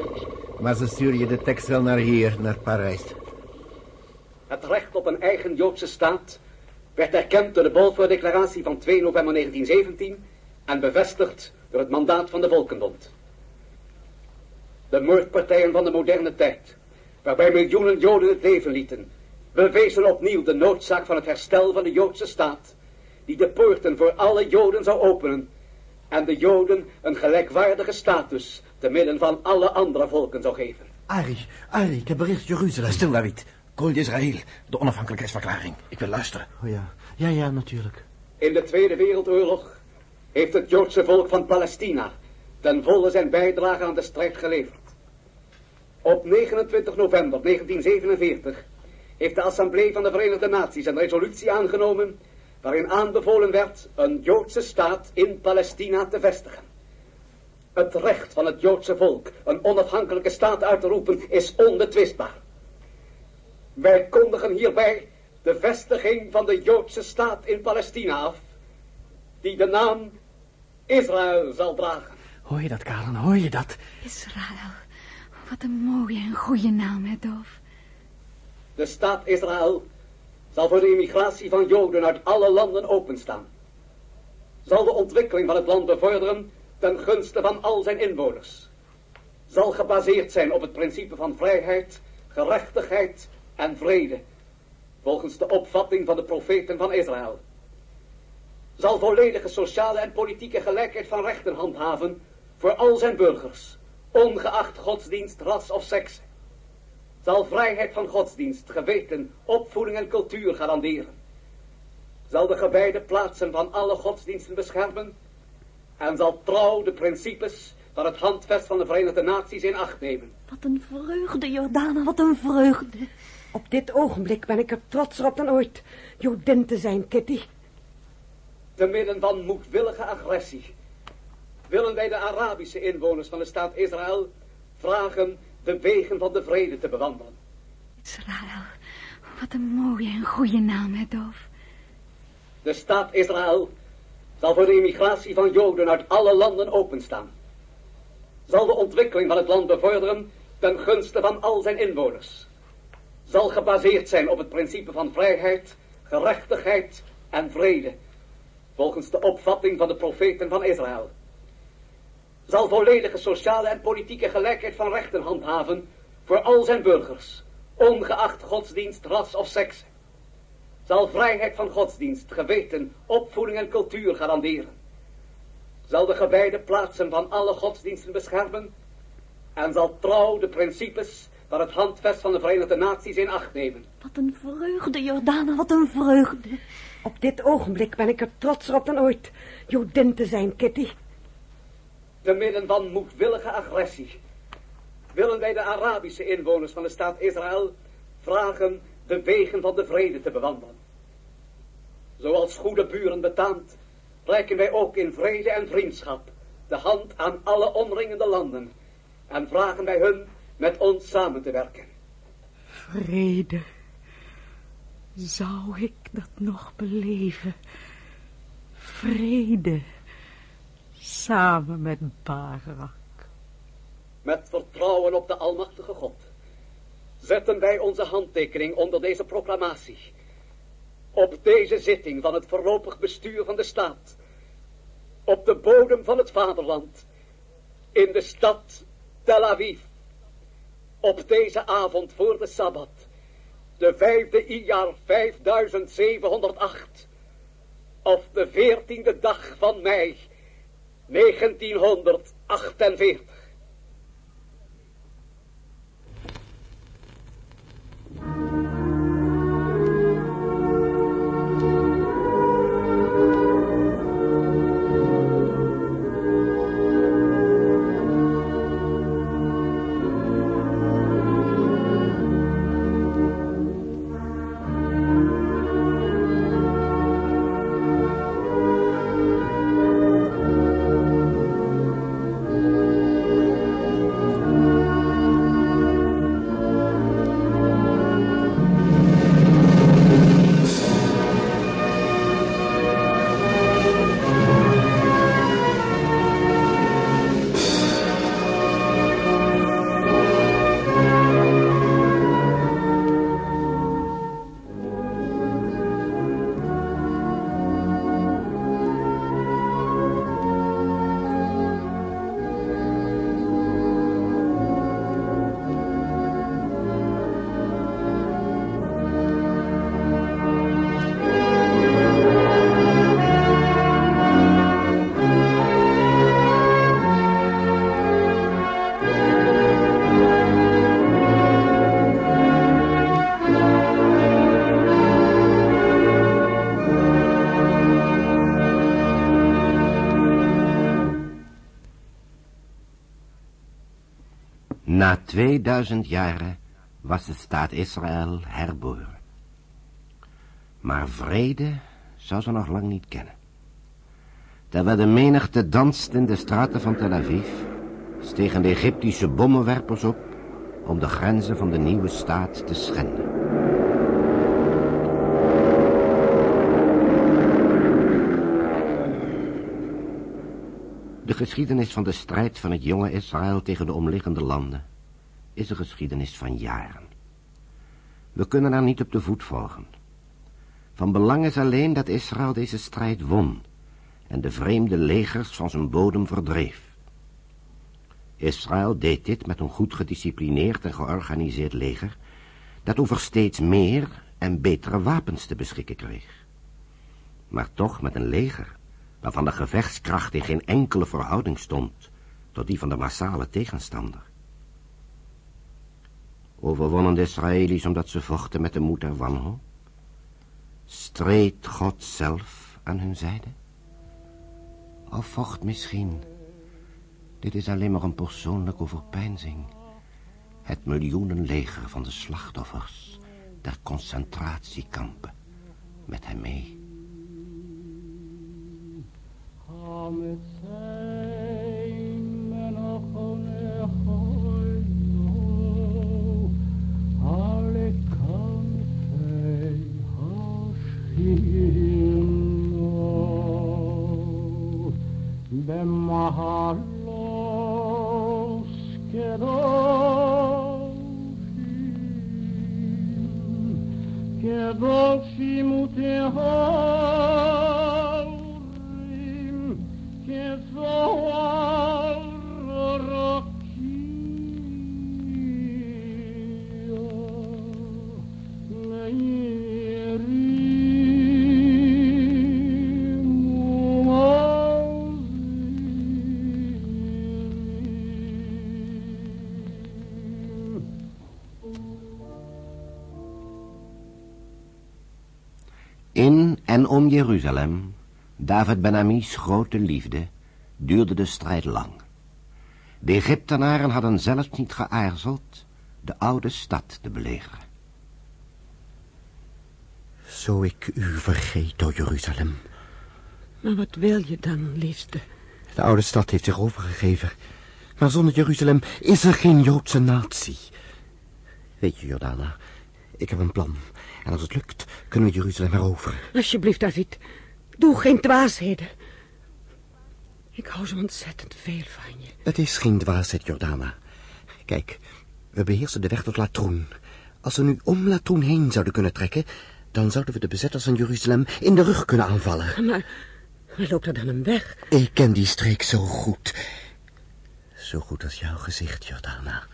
Maar ze sturen je de tekst wel naar hier, naar Parijs. Het recht op een eigen Joodse staat werd erkend door de Balfour-declaratie van 2 november 1917 en bevestigd door het mandaat van de Volkenbond. De moordpartijen van de moderne tijd, waarbij miljoenen Joden het leven lieten, bewezen opnieuw de noodzaak van het herstel van de Joodse staat, die de poorten voor alle Joden zou openen en de Joden een gelijkwaardige status te midden van alle andere volken zou geven. Ari, Ari, ik heb bericht Jeruzalem. Stil, David. Kol Israël, de onafhankelijkheidsverklaring. Ik wil luisteren. Oh ja, ja, ja, natuurlijk. In de Tweede Wereldoorlog heeft het Joodse volk van Palestina ten volle zijn bijdrage aan de strijd geleverd. Op 29 november 1947 heeft de Assemblée van de Verenigde Naties een resolutie aangenomen waarin aanbevolen werd een Joodse staat in Palestina te vestigen. Het recht van het Joodse volk een onafhankelijke staat uit te roepen is onbetwistbaar. Wij kondigen hierbij de vestiging van de Joodse staat in Palestina af, die de naam Israël zal dragen. Hoor je dat, Karen? Hoor je dat? Israël. Wat een mooie en goede naam, hè, Doof. De staat Israël zal voor de immigratie van Joden uit alle landen openstaan. Zal de ontwikkeling van het land bevorderen ten gunste van al zijn inwoners. Zal gebaseerd zijn op het principe van vrijheid, gerechtigheid en vrede, volgens de opvatting van de profeten van Israël. Zal volledige sociale en politieke gelijkheid van rechten handhaven voor al zijn burgers, ongeacht godsdienst, ras of seks. Zal vrijheid van godsdienst, geweten, opvoeding en cultuur garanderen. Zal de gewijde plaatsen van alle godsdiensten beschermen en zal trouw de principes van het handvest van de Verenigde Naties in acht nemen. Wat een vreugde, Jordana, wat een vreugde. Op dit ogenblik ben ik er trotser op dan ooit Jodin te zijn, Kitty. Te midden van moedwillige agressie willen wij de Arabische inwoners van de staat Israël vragen de wegen van de vrede te bewandelen. Israël. Wat een mooie en goede naam, hè, Doof. De staat Israël zal voor de immigratie van Joden uit alle landen openstaan. Zal de ontwikkeling van het land bevorderen ten gunste van al zijn inwoners. Zal gebaseerd zijn op het principe van vrijheid, gerechtigheid en vrede, volgens de opvatting van de profeten van Israël. Zal volledige sociale en politieke gelijkheid van rechten handhaven voor al zijn burgers, ongeacht godsdienst, ras of seks. Zal vrijheid van godsdienst, geweten, opvoeding en cultuur garanderen. Zal de gewijde plaatsen van alle godsdiensten beschermen en zal trouw de principes van het handvest van de Verenigde Naties in acht nemen. Wat een vreugde, Jordana, wat een vreugde. Op dit ogenblik ben ik er trotser op dan ooit Jodin te zijn, Kitty. Te midden van moedwillige agressie willen wij de Arabische inwoners van de staat Israël vragen de wegen van de vrede te bewandelen. Zoals goede buren betaamt, reiken wij ook in vrede en vriendschap de hand aan alle omringende landen en vragen wij hun met ons samen te werken. Vrede. Zou ik dat nog beleven? Vrede. Samen met Barak. Met vertrouwen op de Almachtige God zetten wij onze handtekening onder deze proclamatie. Op deze zitting van het voorlopig bestuur van de staat. Op de bodem van het vaderland. In de stad Tel Aviv. Op deze avond voor de Sabbat. De vijfde Iyar 5708. Of de veertiende dag van mei 1948. 2000 jaren was de staat Israël herboren. Maar vrede zou ze nog lang niet kennen. Terwijl de menigte danst in de straten van Tel Aviv, stegen de Egyptische bommenwerpers op om de grenzen van de nieuwe staat te schenden. De geschiedenis van de strijd van het jonge Israël tegen de omliggende landen is een geschiedenis van jaren. We kunnen haar niet op de voet volgen. Van belang is alleen dat Israël deze strijd won en de vreemde legers van zijn bodem verdreef. Israël deed dit met een goed gedisciplineerd en georganiseerd leger, dat over steeds meer en betere wapens te beschikken kreeg. Maar toch met een leger waarvan de gevechtskracht in geen enkele verhouding stond tot die van de massale tegenstander. Overwonnen de Israëli's omdat ze vochten met de moed der wanhoop? Streed God zelf aan hun zijde? Of vocht misschien, dit is alleen maar een persoonlijke overpeinzing, het miljoenenleger van de slachtoffers der concentratiekampen met hem mee? Himno ben mahallos kedoshim kedoshim utehorim kezohar In Jeruzalem, David Ben Ami's grote liefde, duurde de strijd lang. De Egyptenaren hadden zelfs niet geaarzeld de oude stad te belegeren. Zo ik u vergeet, o Jeruzalem. Maar wat wil je dan, liefste? De oude stad heeft zich overgegeven. Maar zonder Jeruzalem is er geen Joodse natie. Weet je, Jordana, ik heb een plan. En als het lukt, kunnen we Jeruzalem eroveren. Alsjeblieft, David. Doe geen dwaasheden. Ik hou zo ontzettend veel van je. Het is geen dwaasheid, Jordana. Kijk, we beheersen de weg tot Latroen. Als we nu om Latroen heen zouden kunnen trekken... dan zouden we de bezetters van Jeruzalem in de rug kunnen aanvallen. Maar, maar loopt er dan een weg? Ik ken die streek zo goed. Zo goed als jouw gezicht, Jordana.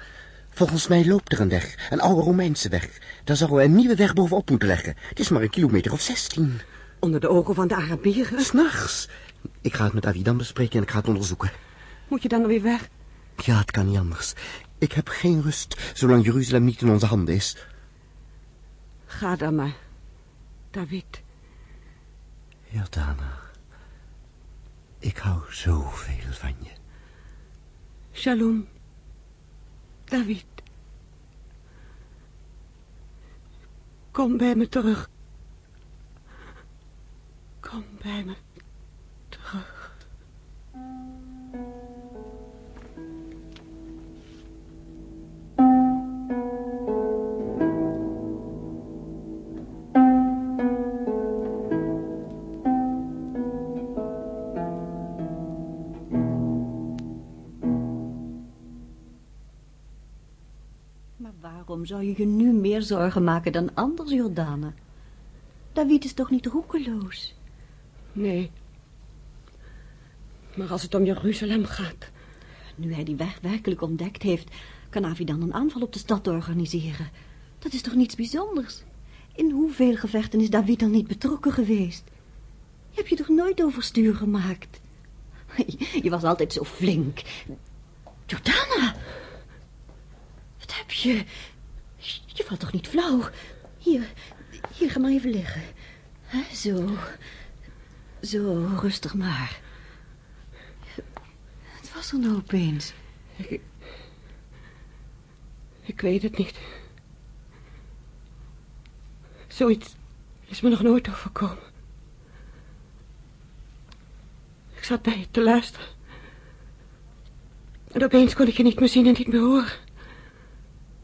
Volgens mij loopt er een weg, een oude Romeinse weg. Daar zouden we een nieuwe weg bovenop moeten leggen. Het is maar een kilometer of zestien. Onder de ogen van de Arabieren? S'nachts. Ik ga het met Avidan bespreken en ik ga het onderzoeken. Moet je dan weer weg? Ja, het kan niet anders. Ik heb geen rust, zolang Jeruzalem niet in onze handen is. Ga dan maar, David. Jordana, ik hou zoveel van je. Shalom, David. Kom bij me terug. Kom bij me waarom zou je je nu meer zorgen maken dan anders, Jordane? David is toch niet roekeloos? Nee. Maar als het om Jeruzalem gaat... Nu hij die weg werkelijk ontdekt heeft... kan Avi dan een aanval op de stad organiseren. Dat is toch niets bijzonders? In hoeveel gevechten is David dan niet betrokken geweest? Je hebt je toch nooit overstuur gemaakt? Je was altijd zo flink. Jordana! Wat heb je? Je valt toch niet flauw? Hier, hier, ga maar even liggen. Zo. Zo, rustig maar. Wat was er nou opeens? Ik, ik weet het niet. Zoiets is me nog nooit overkomen. Ik zat je te luisteren. En opeens kon ik je niet meer zien en niet meer horen.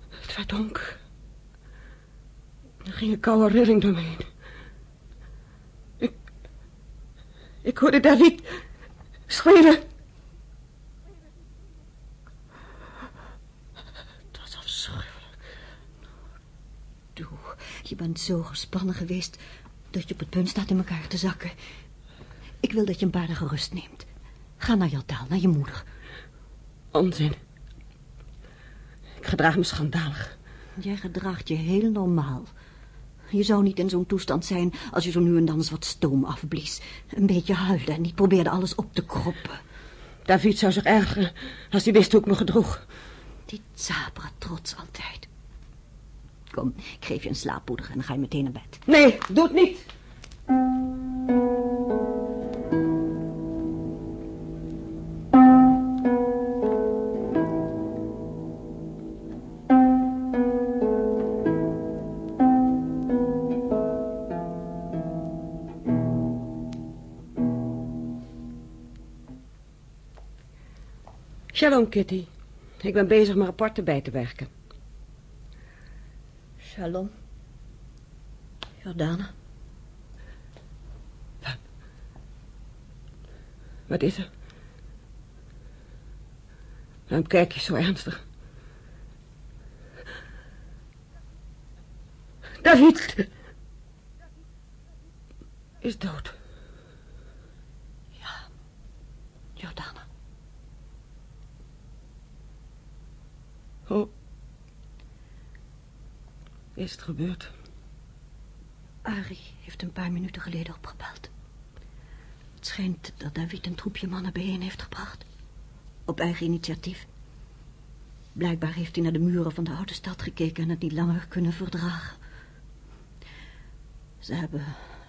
Het werd donker. Er ging een koude rilling door me heen. Ik... Ik hoorde David schreeuwen. Het was afschuwelijk. Doe, je bent zo gespannen geweest... dat je op het punt staat in elkaar te zakken. Ik wil dat je een paar dagen rust neemt. Ga naar jouw taal, naar je moeder. Onzin. Ik gedraag me schandalig. Jij gedraagt je heel normaal. Je zou niet in zo'n toestand zijn als je zo nu en dan eens wat stoom afblies. Een beetje huilde en niet probeerde alles op te kroppen. David zou zich ergeren als hij wist hoe ik me gedroeg. Die Zabra trots altijd. Kom, ik geef je een slaappoeder en dan ga je meteen naar bed. Nee, doe het niet. Shalom, Kitty. Ik ben bezig mijn rapporten bij te werken. Shalom. Jordana. Wat is er? Waarom kijk je zo ernstig? David is dood. Ja, Jordana. Hoe is het gebeurd? Arie heeft een paar minuten geleden opgebeld. Het schijnt dat David een troepje mannen bijeen heeft gebracht. Op eigen initiatief. Blijkbaar heeft hij naar de muren van de oude stad gekeken en het niet langer kunnen verdragen. Ze hebben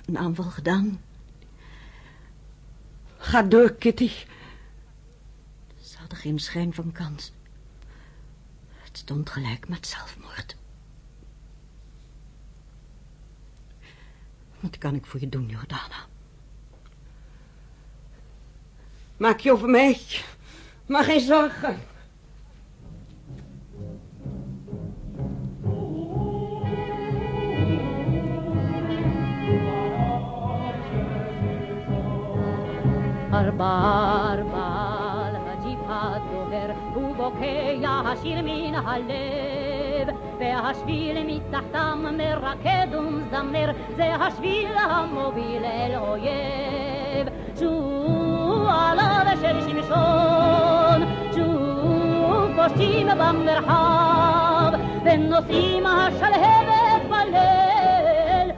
een aanval gedaan. Ga door, Kitty. Ze hadden geen schijn van kans. Het stond gelijk met zelfmoord. Wat kan ik voor je doen, Jordana? Maak je over mij maar geen zorgen. Barbar. ובוקע השיר מן הלב והשביל מתחתם מרקד ומזמר זה השביל המוביל אל אויב. שוב עליו של שמשון שוב פושטים במרחב ונושאים השלהבת בליל.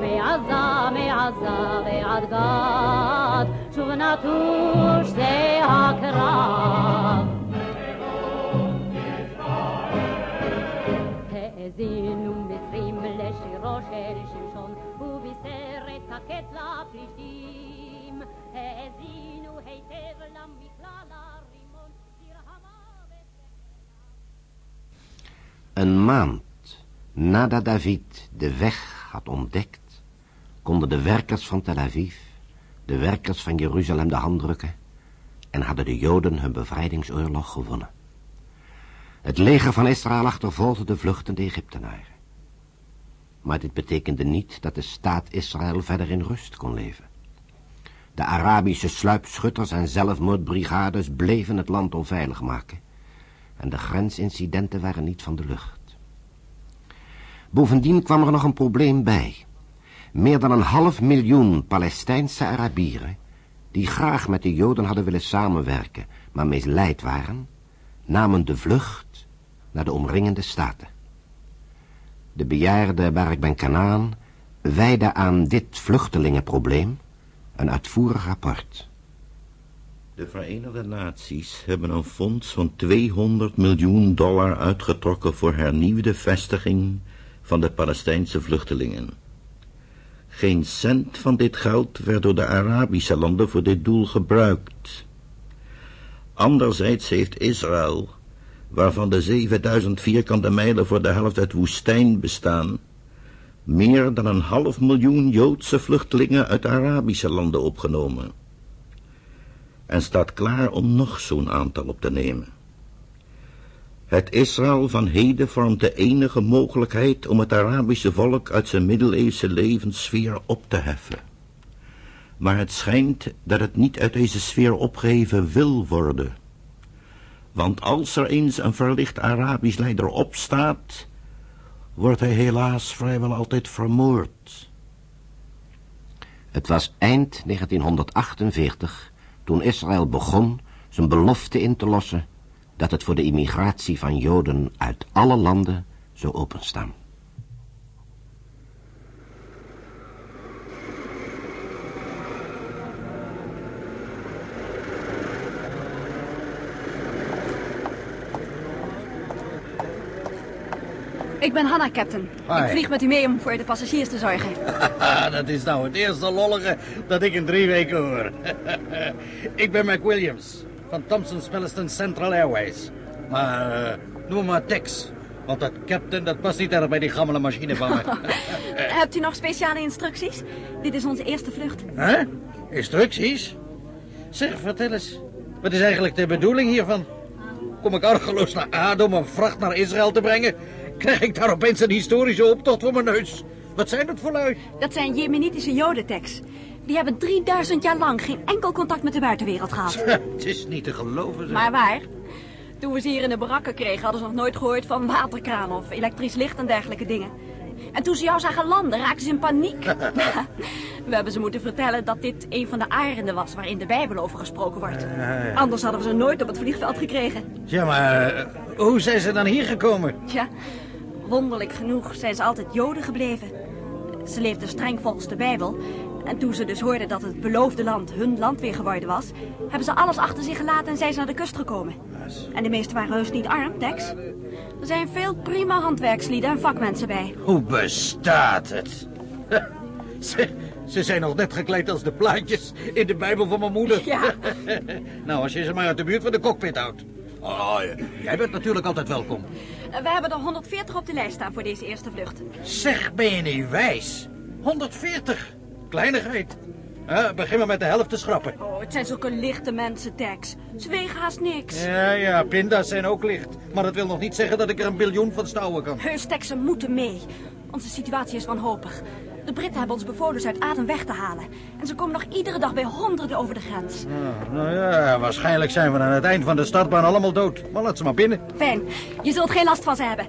מעזה, מעזה ועד גת, שוב נטוש זה הקרב. האזינו מצרים לשירו של שמשון, הוא בישר את הקט לפלישתים. האזינו היטב למקלע לרימון, שיר המוות. Een maand nadat David de weg had ontdekt, konden de werkers van Tel Aviv, de werkers van Jeruzalem de hand drukken en hadden de Joden hun bevrijdingsoorlog gewonnen. Het leger van Israël achtervolgde de vluchtende Egyptenaren. Maar dit betekende niet dat de staat Israël verder in rust kon leven. De Arabische sluipschutters en zelfmoordbrigades bleven het land onveilig maken. En de grensincidenten waren niet van de lucht. Bovendien kwam er nog een probleem bij. Meer dan een half miljoen Palestijnse Arabieren, die graag met de Joden hadden willen samenwerken, maar misleid waren, namen de vlucht naar de omringende staten. De bejaarde Barak Ben Kanaan wijde aan dit vluchtelingenprobleem een uitvoerig rapport. De Verenigde Naties hebben een fonds van 200 miljoen dollar uitgetrokken voor hernieuwde vestiging van de Palestijnse vluchtelingen. Geen cent van dit geld werd door de Arabische landen voor dit doel gebruikt. Anderzijds heeft Israël, waarvan de 7000 vierkante mijlen voor de helft uit woestijn bestaan, meer dan een half miljoen Joodse vluchtelingen uit Arabische landen opgenomen. En staat klaar om nog zo'n aantal op te nemen. Het Israël van heden vormt de enige mogelijkheid om het Arabische volk uit zijn middeleeuwse levenssfeer op te heffen. Maar het schijnt dat het niet uit deze sfeer opgeheven wil worden. Want als er eens een verlicht Arabisch leider opstaat, wordt hij helaas vrijwel altijd vermoord. Het was eind 1948 toen Israël begon zijn belofte in te lossen dat het voor de immigratie van Joden uit alle landen zou openstaan. Ik ben Hanna, captain. Hi. Ik vlieg met u mee om voor de passagiers te zorgen. dat is nou het eerste lollige dat ik in drie weken hoor. ik ben Mac Williams van Thompson Spelliston Central Airways. Maar eh, noem maar Tex. Want dat captain, dat past niet erg bij die gammele machine van me. Hebt u nog speciale instructies? Dit is onze eerste vlucht. Hè? Instructies? Zeg, vertel eens. Wat is eigenlijk de bedoeling hiervan? Kom ik argeloos naar Ado om een vracht naar Israël te brengen? Krijg ik daar opeens een historische optocht voor mijn neus? Wat zijn dat voor lui? Dat zijn Jemenitische jodentex. Die hebben 3000 jaar lang geen enkel contact met de buitenwereld gehad. Het is niet te geloven, zeg. Maar waar? Toen we ze hier in de barakken kregen, hadden ze nog nooit gehoord van waterkraan of elektrisch licht en dergelijke dingen. En toen ze jou zagen landen, raakten ze in paniek. we hebben ze moeten vertellen dat dit een van de arenden was waarin de Bijbel over gesproken wordt. ja. Anders hadden we ze nooit op het vliegveld gekregen. Ja, maar eh, hoe zijn ze dan hier gekomen? Ja, wonderlijk genoeg zijn ze altijd Joden gebleven. Ze leefden streng volgens de Bijbel. En toen ze dus hoorden dat het beloofde land hun land weer geworden was... hebben ze alles achter zich gelaten en zijn ze naar de kust gekomen. En de meesten waren heus niet arm, Tex. Er zijn veel prima handwerkslieden en vakmensen bij. Hoe bestaat het? Ze, ze zijn nog net gekleed als de plaatjes in de Bijbel van mijn moeder. Ja. nou, als je ze maar uit de buurt van de cockpit houdt. Oh, jij bent natuurlijk altijd welkom. Eh, We hebben er 140 op de lijst staan voor deze eerste vlucht. Zeg, ben je niet wijs? 140. Kleinigheid. Begin maar met de helft te schrappen. Oh, het zijn zulke lichte mensen, Tex. Ze wegen haast niks. Ja, ja, pinda's zijn ook licht. Maar dat wil nog niet zeggen dat ik er een biljoen van stouwen kan. Heus, Tex, ze moeten mee. Onze situatie is wanhopig. De Britten hebben ons bevolen ze uit adem weg te halen. En ze komen nog iedere dag bij honderden over de grens. Nou ja, waarschijnlijk zijn we aan het eind van de startbaan allemaal dood. Maar laat ze maar binnen. Fijn, je zult geen last van ze hebben.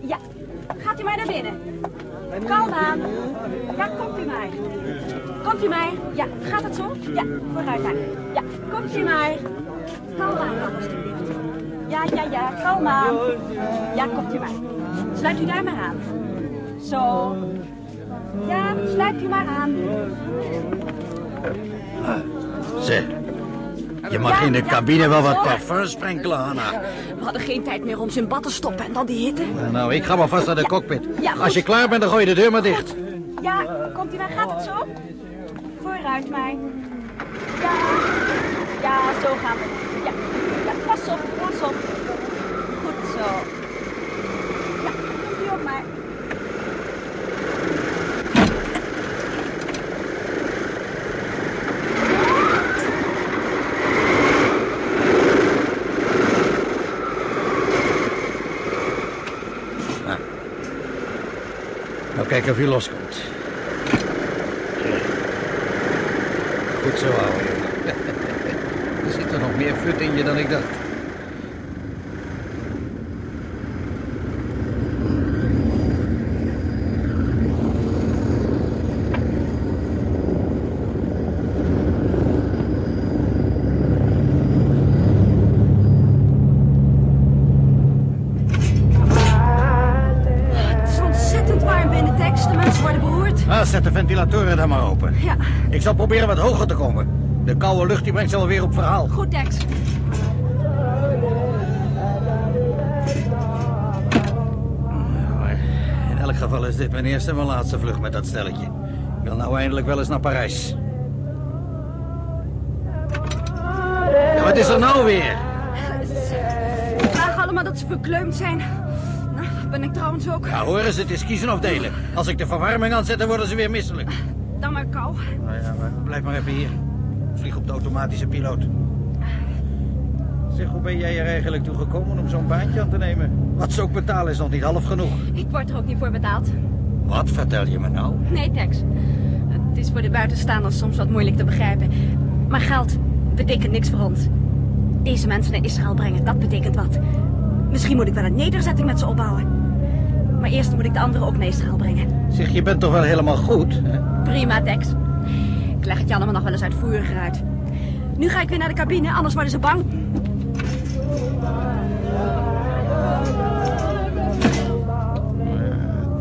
Ja, gaat u maar naar binnen. Kalm aan. Ja, komt u maar. Komt u maar. Ja, gaat het zo? Ja, vooruit daar. Ja, komt u maar. Kalm aan, alstublieft. Ja, ja, ja, kalm aan. Ja, komt u maar. Sluit u daar maar aan. Zo. Ja, sluit u maar aan. Zeg, je mag in de cabine wel wat parfum sprenkelen, Hanna. We hadden geen tijd meer om ze in bad te stoppen en dan die hitte. Nou, ik ga maar vast naar de cockpit. Als je klaar bent, dan gooi je de deur maar dicht. Ja, komt u maar. Gaat het zo? Vooruit maar. Ja, ja, zo gaan we. Ja, ja pas op, pas op. Goed zo. Ja, komt u ook maar. Nou, kijken of je loskomt. Goed zo, ouwe. Er zit er nog meer fut in je dan ik dacht. Ventilatoren dan maar open. Ja. Ik zal proberen wat hoger te komen. De koude lucht die brengt ze alweer op verhaal. Goed, Tex. In elk geval is dit mijn eerste en mijn laatste vlucht met dat stelletje. Ik wil nou eindelijk wel eens naar Parijs. Ja, wat is er nou weer? Ze vragen allemaal dat ze verkleumd zijn. Ben ik trouwens ook. Ja, hoor eens, het is kiezen of delen. Als ik de verwarming aanzet, dan worden ze weer misselijk. Dan maar kou. Nou ja, maar blijf maar even hier. Vlieg op de automatische piloot. Zeg, hoe ben jij er eigenlijk toe gekomen om zo'n baantje aan te nemen? Wat ze ook betalen is nog niet half genoeg. Ik word er ook niet voor betaald. Wat vertel je me nou? Nee, Tex. Het is voor de buitenstaanders soms wat moeilijk te begrijpen. Maar geld betekent niks voor ons. Deze mensen naar Israël brengen, dat betekent wat. Misschien moet ik wel een nederzetting met ze opbouwen. Maar eerst moet ik de anderen ook Israël brengen. Zeg, je bent toch wel helemaal goed? Hè? Prima, Tex. Ik leg het je allemaal nog wel eens uitvoeriger uit. Nu ga ik weer naar de cabine, anders worden ze bang.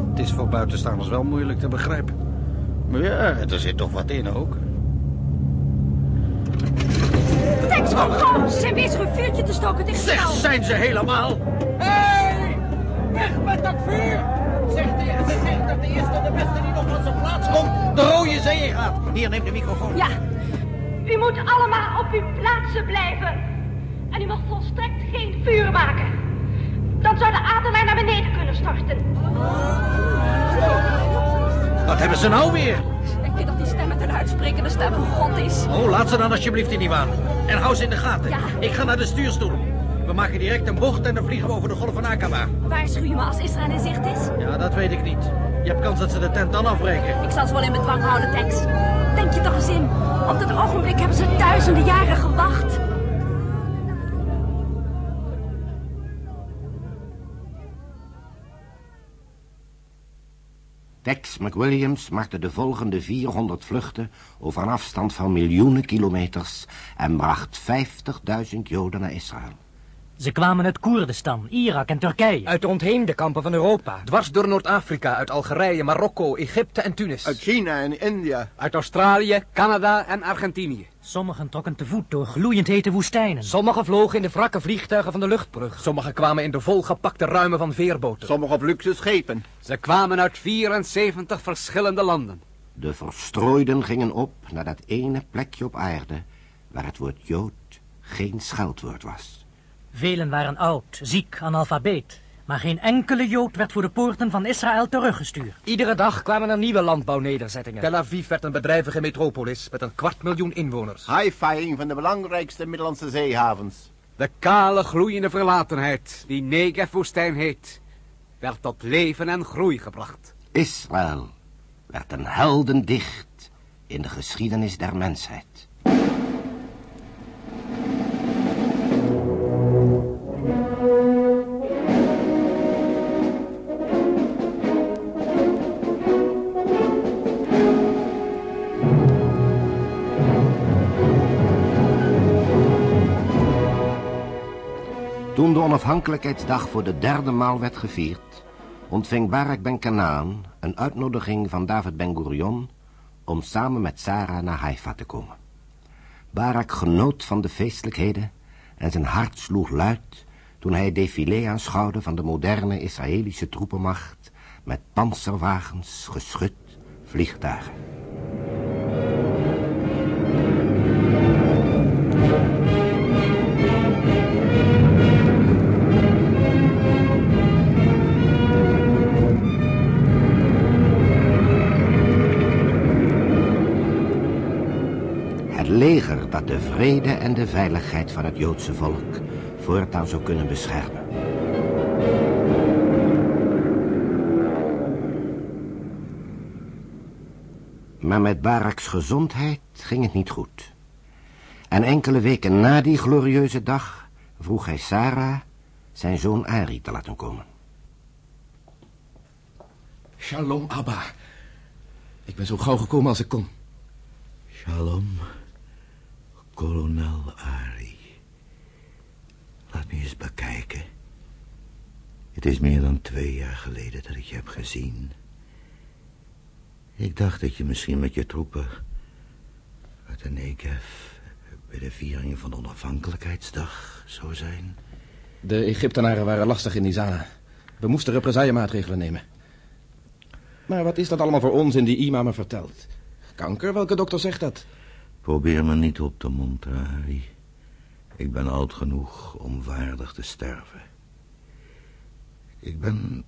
Het is voor buitenstaanders wel moeilijk te begrijpen. Maar ja, er zit toch wat in ook. Tex, kom gauw! Ze zijn bezig een vuurtje te stoken tegen Zeg, zijn ze helemaal? Dat vuur! Zeg tegen ze zeg dat de eerste de beste die nog van zijn plaats komt, de rode zee gaat. Hier, neem de microfoon. Ja. U moet allemaal op uw plaatsen blijven. En u mag volstrekt geen vuur maken. Dan zou de adelaar naar beneden kunnen storten. Wat hebben ze nou weer? Denk je dat die stem met een uitsprekende stem van God is? Oh, laat ze dan alsjeblieft in die waan. En hou ze in de gaten. Ja. Ik ga naar de stuurstoel. We maken direct een bocht en dan vliegen we over de golf van Aqaba. Waarschuw je me als Israël in zicht is? Ja, dat weet ik niet. Je hebt kans dat ze de tent dan afbreken. Ik zal ze wel in bedwang houden, Tex. Denk je toch eens in. Op dat ogenblik hebben ze duizenden jaren gewacht. Tex McWilliams maakte de volgende 400 vluchten over een afstand van miljoenen kilometers en bracht 50.000 Joden naar Israël. Ze kwamen uit Koerdistan, Irak en Turkije. Uit de ontheemde kampen van Europa. Dwars door Noord-Afrika, uit Algerije, Marokko, Egypte en Tunis. Uit China en India. Uit Australië, Canada en Argentinië. Sommigen trokken te voet door gloeiend hete woestijnen. Sommigen vlogen in de wrakke vliegtuigen van de luchtbrug. Sommigen kwamen in de volgepakte ruimen van veerboten. Sommigen op luxe schepen. Ze kwamen uit 74 verschillende landen. De verstrooiden gingen op naar dat ene plekje op aarde waar het woord Jood geen scheldwoord was. Velen waren oud, ziek, analfabeet. Maar geen enkele Jood werd voor de poorten van Israël teruggestuurd. Iedere dag kwamen er nieuwe landbouwnederzettingen. Tel Aviv werd een bedrijvige metropolis met een kwart miljoen inwoners. Haifa, een van de belangrijkste Middellandse zeehavens. De kale, gloeiende verlatenheid, die Negev-woestijn heet, werd tot leven en groei gebracht. Israël werd een heldendicht in de geschiedenis der mensheid. Toen de onafhankelijkheidsdag voor de derde maal werd gevierd, ontving Barak ben Kanaan een uitnodiging van David ben Gurion om samen met Sarah naar Haifa te komen. Barak genoot van de feestelijkheden en zijn hart sloeg luid toen hij het aanschouwde van de moderne Israëlische troepenmacht met panzerwagens, geschut, vliegtuigen. Leger dat de vrede en de veiligheid van het Joodse volk voortaan zou kunnen beschermen. Maar met Baraks gezondheid ging het niet goed. En enkele weken na die glorieuze dag vroeg hij Sarah zijn zoon Ari te laten komen. Shalom, Abba. Ik ben zo gauw gekomen als ik kon. Shalom, kolonel Ari. Laat me eens bekijken. Het is meer dan twee jaar geleden dat ik je heb gezien. Ik dacht dat je misschien met je troepen uit de Negev bij de viering van de onafhankelijkheidsdag zou zijn. De Egyptenaren waren lastig in die zana. We moesten represaillemaatregelen nemen. Maar wat is dat allemaal voor ons in die imam me vertelt? Kanker, welke dokter zegt dat? Probeer me niet op te monteren. Ik ben oud genoeg om waardig te sterven. Ik ben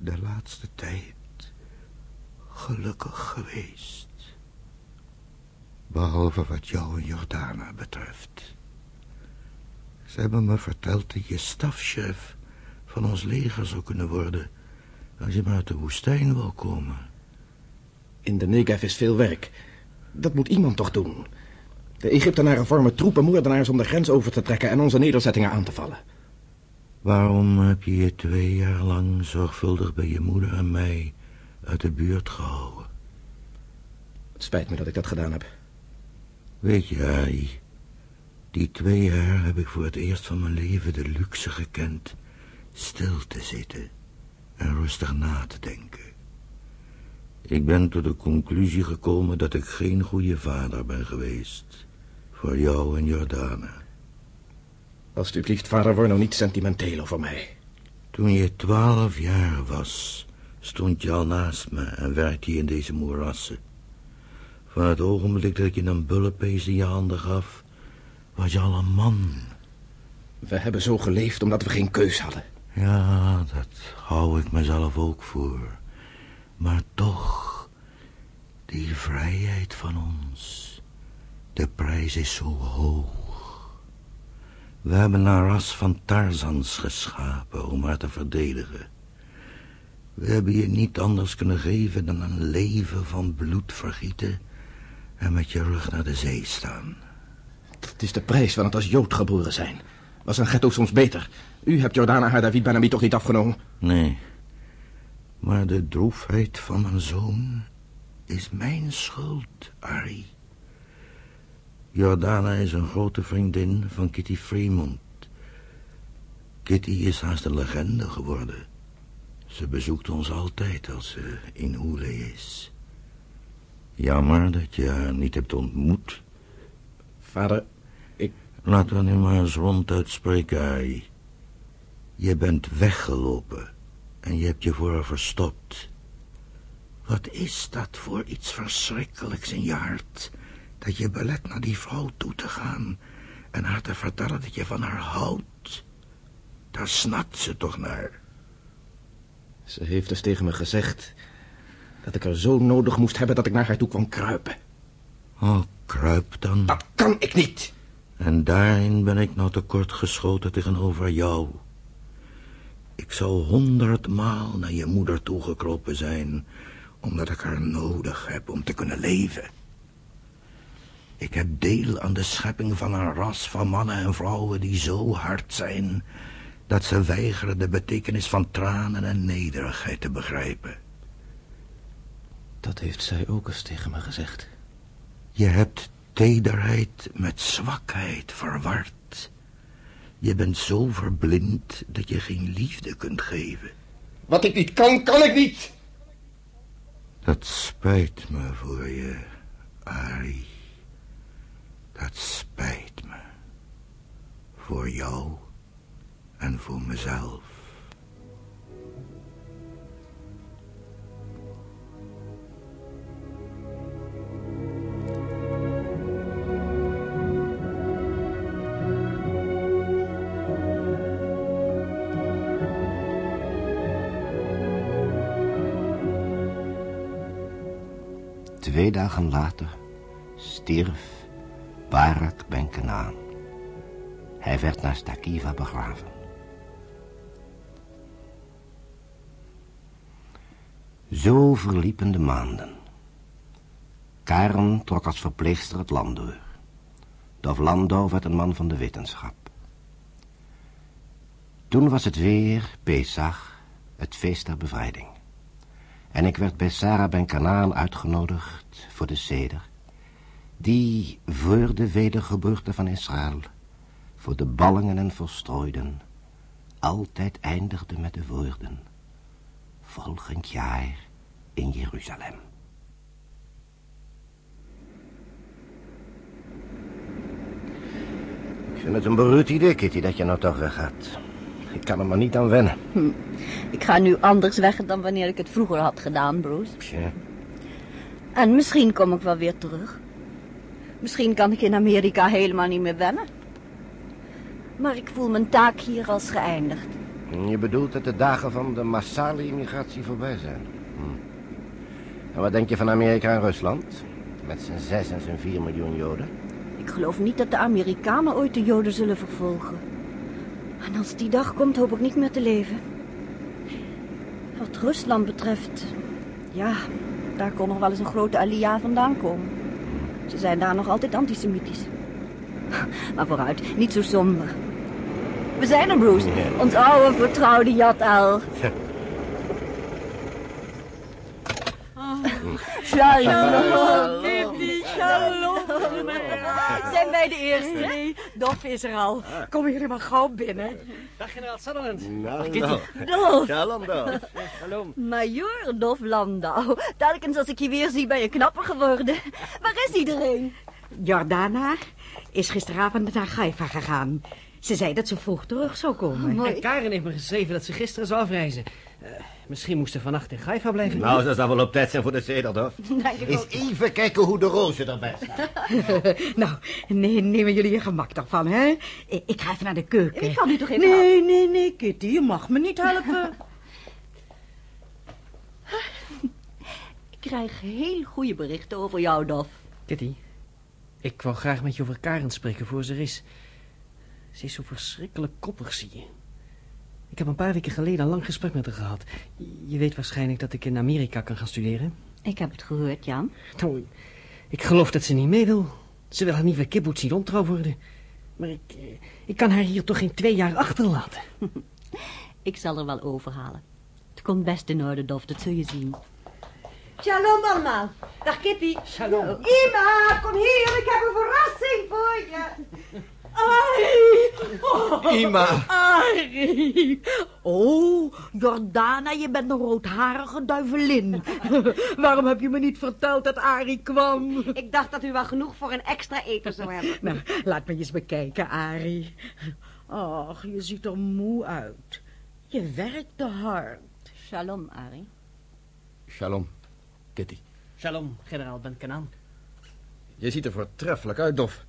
de laatste tijd gelukkig geweest. Behalve wat jou en Jordana betreft. Ze hebben me verteld dat je stafchef van ons leger zou kunnen worden... als je maar uit de woestijn wil komen. In de Negev is veel werk. Dat moet iemand toch doen. De Egyptenaren vormen troepen moordenaars om de grens over te trekken... en onze nederzettingen aan te vallen. Waarom heb je je twee jaar lang zorgvuldig bij je moeder en mij uit de buurt gehouden? Het spijt me dat ik dat gedaan heb. Weet je, Harry, die twee jaar heb ik voor het eerst van mijn leven de luxe gekend stil te zitten en rustig na te denken. Ik ben tot de conclusie gekomen dat ik geen goede vader ben geweest voor jou en Jordana. Alsjeblieft, vader, word nou niet sentimenteel over mij. Toen je twaalf jaar was, stond je al naast me en werkte je in deze moerassen. Van het ogenblik dat je een bullenpees in je handen gaf, was je al een man. We hebben zo geleefd omdat we geen keus hadden. Ja, dat hou ik mezelf ook voor. Maar toch, die vrijheid van ons, de prijs is zo hoog. We hebben een ras van Tarzans geschapen om haar te verdedigen. We hebben je niet anders kunnen geven dan een leven van bloedvergieten... en met je rug naar de zee staan. Het is de prijs van het als Jood geboren zijn. Was een ghetto soms beter? U hebt Jordana haar David Benami toch niet afgenomen? Nee. Maar de droefheid van mijn zoon is mijn schuld, Harry. Jordana is een grote vriendin van Kitty Fremont. Kitty is haast een legende geworden. Ze bezoekt ons altijd als ze in Hoele is. Jammer dat je haar niet hebt ontmoet. Vader, ik... Laat er nu maar eens ronduit spreken, Harry. Je bent weggelopen en je hebt je voor haar verstopt. Wat is dat voor iets verschrikkelijks in je hart... dat je belet naar die vrouw toe te gaan... en haar te vertellen dat je van haar houdt? Daar snakt ze toch naar. Ze heeft dus tegen me gezegd... dat ik er zo nodig moest hebben dat ik naar haar toe kwam kruipen. Oh, kruip dan. Dat kan ik niet. En daarin ben ik nou tekort geschoten tegenover jou. Ik zou honderdmaal naar je moeder toegekropen zijn... omdat ik haar nodig heb om te kunnen leven. Ik heb deel aan de schepping van een ras van mannen en vrouwen... die zo hard zijn dat ze weigeren de betekenis van tranen en nederigheid te begrijpen. Dat heeft zij ook eens tegen me gezegd. Je hebt tederheid met zwakheid verward. Je bent zo verblind dat je geen liefde kunt geven. Wat ik niet kan, kan ik niet. Dat spijt me voor je, Ari. Dat spijt me. Voor jou en voor mezelf. Twee dagen later stierf Barak Ben Kanaan. Hij werd naar Stakiva begraven. Zo verliepen de maanden. Karen trok als verpleegster het land door. Dov Landau werd een man van de wetenschap. Toen was het weer Pesach, het feest der bevrijding. En ik werd bij Sarah ben Kanaan uitgenodigd voor de seder, die voor de wedergeboorte van Israël, voor de ballingen en verstrooiden, altijd eindigde met de woorden, volgend jaar in Jeruzalem. Ik vind het een beruut idee, Kitty, dat je nou toch weggaat. Ik kan er maar niet aan wennen. Hm. Ik ga nu anders weg dan wanneer ik het vroeger had gedaan, Bruce. En misschien kom ik wel weer terug. Misschien kan ik in Amerika helemaal niet meer wennen. Maar ik voel mijn taak hier als geëindigd. Je bedoelt dat de dagen van de massale immigratie voorbij zijn. Hm. En wat denk je van Amerika en Rusland? Met zijn zes en zijn vier miljoen Joden? Ik geloof niet dat de Amerikanen ooit de Joden zullen vervolgen. En als die dag komt, hoop ik niet meer te leven. Wat Rusland betreft, ja, daar kon nog wel eens een grote alia vandaan komen. Ze zijn daar nog altijd antisemitisch. Maar vooruit, niet zo somber. We zijn er, Bruce. Ons oude vertrouwde Jat Al. Shalom. Kitty, shalom. Zijn wij de eerste? Nee, Dof is er al. Kom hier maar gauw binnen. Dag, generaal Sutherland. Nou, Kitty. nou. Dolf. Shalom, Dolf. Hallo. Major Dolf Landau. Telkens als ik je weer zie ben je knapper geworden. Waar is iedereen? Jordana is gisteravond naar Gaifa gegaan. Ze zei dat ze vroeg terug zou komen. En Karen heeft me geschreven dat ze gisteren zou afreizen. Eh, misschien moest ze vannacht in Gaifa blijven. Nou, ze zal wel op tijd zijn voor de je Eens even kijken hoe de rozen erbij staan. nou, nee, nemen jullie je gemak toch van, hè? Ik, ik ga even naar de keuken. Ik kan u toch even Nee, nee, nee, Kitty, je mag me niet helpen. Ik krijg heel goede berichten over jou, Dolf. Kitty, ik wou graag met je over Karen spreken voor ze er is. Ze is zo verschrikkelijk koppig, zie je. Ik heb een paar weken geleden een lang gesprek met haar gehad. Je weet waarschijnlijk dat ik in Amerika kan gaan studeren. Ik heb het gehoord, Jan. Nou, ik geloof dat ze niet mee wil. Ze wil haar nieuwe kibbutz niet ontrouw worden. Maar ik, eh, ik kan haar hier toch geen twee jaar achterlaten. Ik zal er wel overhalen. Het komt best in orde, Dof, dat zul je zien. Shalom allemaal. Dag Kitty. Shalom. Ima, kom hier. Ik heb een verrassing voor je. Arie. Oh, Ima. Arie. Oh, Jordana, je bent een roodharige duivelin. Waarom heb je me niet verteld dat Arie kwam? Ik dacht dat u wel genoeg voor een extra eten zou hebben. Nou, laat me eens bekijken, Arie. Ach, je ziet er moe uit. Je werkt te hard. Shalom, Arie. Shalom, Kitty. Shalom, generaal Ben Kanaan. Je ziet er voortreffelijk uit, Dof.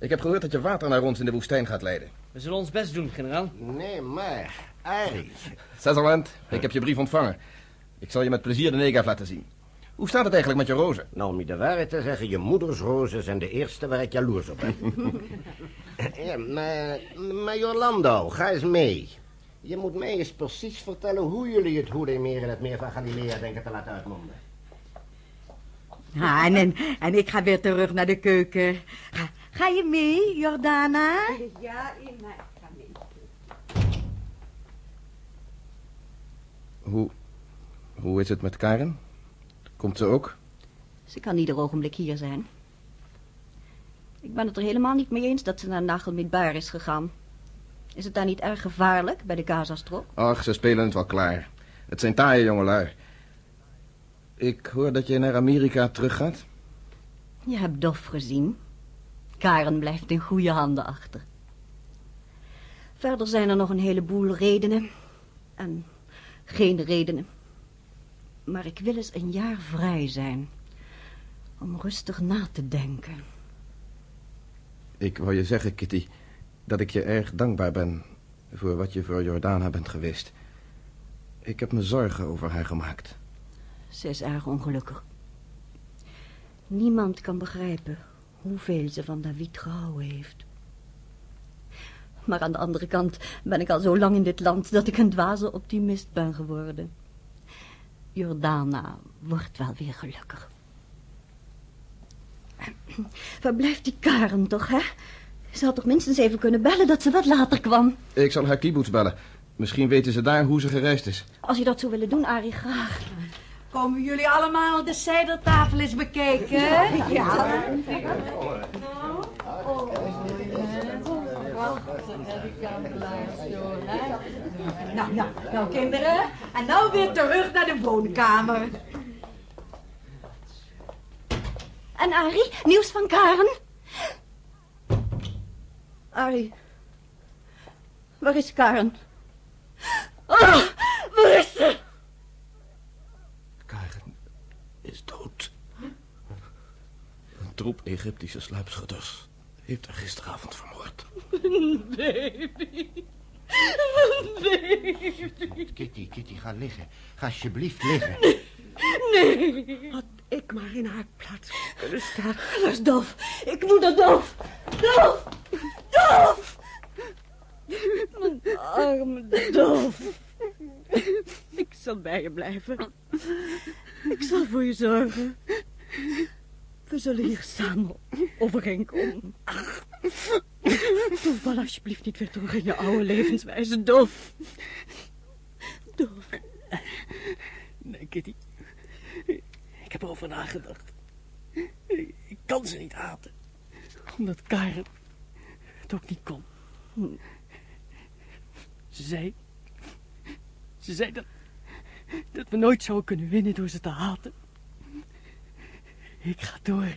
Ik heb gehoord dat je water naar ons in de woestijn gaat leiden. We zullen ons best doen, generaal. Nee, maar, Arie. Sutherland, ik heb je brief ontvangen. Ik zal je met plezier de Negev laten zien. Hoe staat het eigenlijk met je rozen? Nou, om je de waarheid te zeggen, je moeders rozen zijn de eerste waar ik jaloers op ben. ja, maar, maar Jolando, ga eens mee. Je moet mij eens precies vertellen hoe jullie het Hoedemeer en het meer van Galilea denken te laten uitmonden. Ah, en, en, en ik ga weer terug naar de keuken. Ga, ga je mee, Jordana? Ja, ik ga mee. Hoe, hoe is het met Karen? Komt ze ook? Ze kan ieder ogenblik hier zijn. Ik ben het er helemaal niet mee eens dat ze naar Nagelmidbaar is gegaan. Is het daar niet erg gevaarlijk bij de Gazastrop? Ach, ze spelen het wel klaar. Het zijn taaie jongelui. Ik hoor dat je naar Amerika teruggaat. Je hebt Dof gezien. Karen blijft in goede handen achter. Verder zijn er nog een heleboel redenen. En geen redenen. Maar ik wil eens een jaar vrij zijn. Om rustig na te denken. Ik wou je zeggen, Kitty, dat ik je erg dankbaar ben voor wat je voor Jordana bent geweest. Ik heb me zorgen over haar gemaakt. Ze is erg ongelukkig. Niemand kan begrijpen hoeveel ze van David gehouden heeft. Maar aan de andere kant ben ik al zo lang in dit land dat ik een dwaze optimist ben geworden. Jordana wordt wel weer gelukkig. Waar blijft die Karen toch, hè? Ze had toch minstens even kunnen bellen dat ze wat later kwam. Ik zal haar kibbutz bellen. Misschien weten ze daar hoe ze gereisd is. Als je dat zou willen doen, Arie, graag. Komen jullie allemaal de zijdertafel eens bekijken? Ja. Nou, nou, nou kinderen. En nou weer terug naar de woonkamer. En Arie, nieuws van Karen? Arie, waar is Karen? Oh, waar is ze? Karen is dood. Een troep Egyptische sluipschutters heeft haar gisteravond vermoord. Baby. Baby. Kitty, Kitty, ga liggen. Ga alsjeblieft liggen. Nee. Had ik maar in haar plaats kunnen staan. Dat is dof. Ik moet naar dof. Dof. Dof. Mijn arme dof. Ik zal bij je blijven. Ik zal voor je zorgen. We zullen hier samen overeenkomen. Ach, val alsjeblieft niet weer terug in je oude levenswijze, dof. Dof. Nee, Kitty. Ik heb erover nagedacht. Ik kan ze niet haten. Omdat Karen het ook niet kon. Ze zei... Ze zei dat... Dat we nooit zouden kunnen winnen door ze te haten. Ik ga door.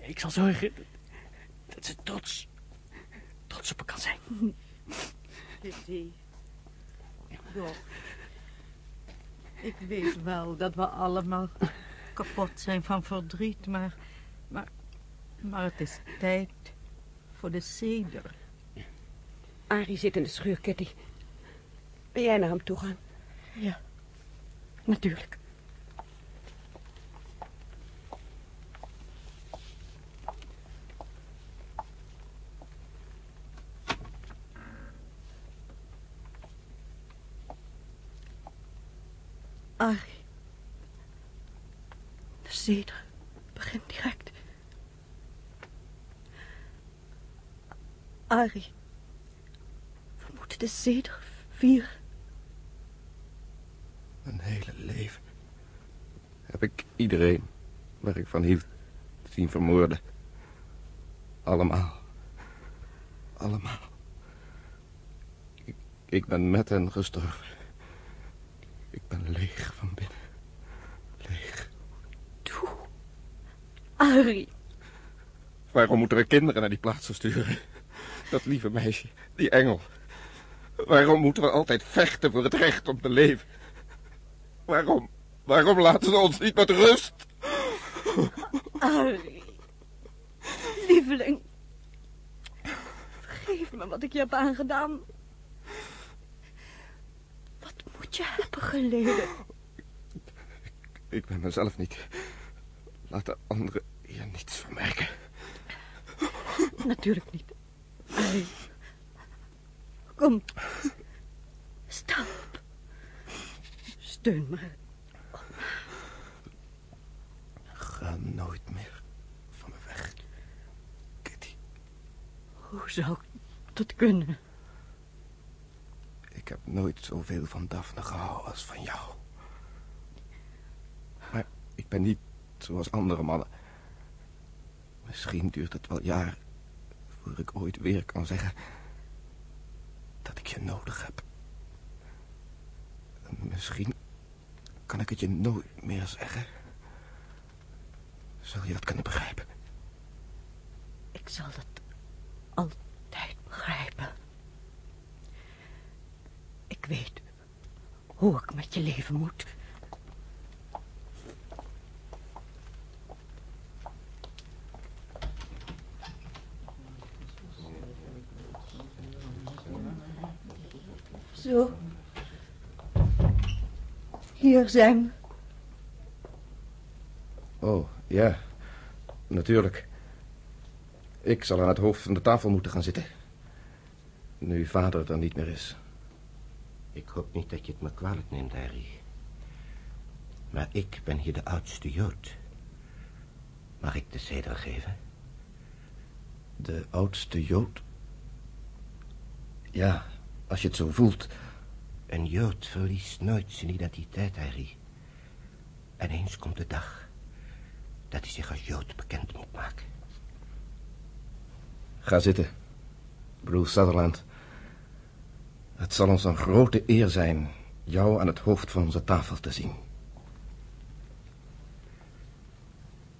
Ik zal zorgen dat, dat ze trots... trots op me kan zijn. Kitty. Dof. Ik weet wel dat we allemaal kapot zijn van verdriet, maar... Maar, maar het is tijd voor de ceder. Arie zit in de schuur, Kitty. Wil jij naar hem toe gaan? Ja, natuurlijk. Arie. De zeder begint direct. Arie. We moeten de zeder vieren. Mijn hele leven heb ik iedereen waar ik van hield zien vermoorden. Allemaal. Allemaal. Ik, ik ben met hen gestorven. Leeg van binnen. Leeg. Arie. Waarom moeten we kinderen naar die plaatsen sturen? Dat lieve meisje, die engel. Waarom moeten we altijd vechten voor het recht om te leven? Waarom? Waarom laten ze ons niet met rust? Arie. Lieveling. Vergeef me wat ik je heb aangedaan. Wat moet je hebben geleden? Ik ben mezelf niet. Laat de anderen hier niets van merken. Natuurlijk niet. Kom. Sta op. Steun me. Ga nooit meer. Hoe zou ik dat kunnen? Ik heb nooit zoveel van Daphne gehouden als van jou. Maar ik ben niet zoals andere mannen. Misschien duurt het wel jaren voor ik ooit weer kan zeggen dat ik je nodig heb. En misschien kan ik het je nooit meer zeggen. Zul je dat kunnen begrijpen? Ik zal dat altijd begrijpen. Ik weet hoe ik met je leven moet. Zo. Hier zijn. Oh, ja. Natuurlijk. Ik zal aan het hoofd van de tafel moeten gaan zitten. Nu vader er niet meer is. Ik hoop niet dat je het me kwalijk neemt, Harry. Maar ik ben hier de oudste Jood. Mag ik de zeder geven? De oudste Jood? Ja, als je het zo voelt. Een Jood verliest nooit zijn identiteit, Harry. En eens komt de dag dat hij zich als Jood bekend moet maken. Ga zitten, Bruce Sutherland. Het zal ons een grote eer zijn jou aan het hoofd van onze tafel te zien.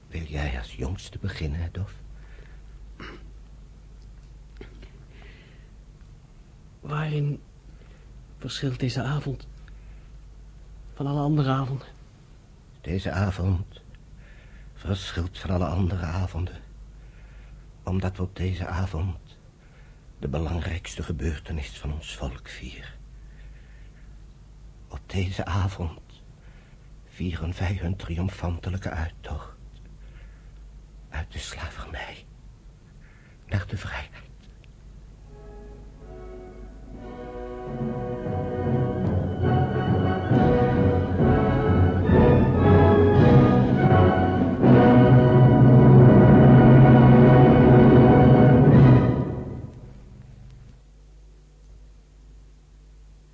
Wil jij als jongste beginnen, Dof? Waarin verschilt deze avond van alle andere avonden? Deze avond verschilt van alle andere avonden. Omdat we op deze avond de belangrijkste gebeurtenis van ons volk vieren. Op deze avond vieren wij hun triomfantelijke uittocht. Uit de slavernij naar de vrijheid.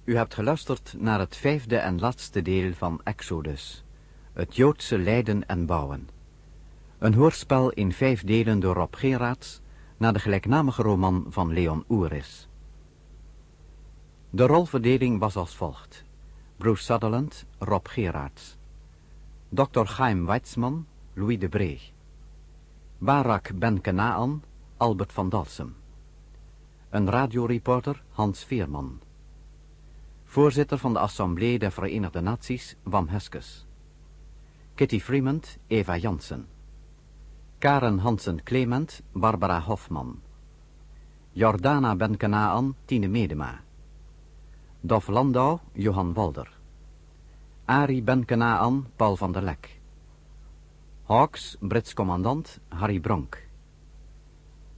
U hebt geluisterd naar het vijfde en laatste deel van Exodus, het Joodse lijden en bouwen. Een hoorspel in vijf delen door Rob Gerards, naar de gelijknamige roman van Leon Oeris. De rolverdeling was als volgt. Bruce Sutherland, Rob Gerards. Dr. Chaim Weitzman, Louis de Bree. Barak Ben Kenaan, Albert van Dalsem. Een radioreporter, Hans Veerman. Voorzitter van de Assemblée der Verenigde Naties, Wam Heskes. Kitty Freeman, Eva Jansen. Karen Hansen-Clement, Barbara Hofman. Jordana Ben-Kanaan, Tine Medema. Dof Landau, Johan Walder. Ari Ben-Kanaan, Paul van der Lek. Hawks, Brits commandant, Harry Bronk.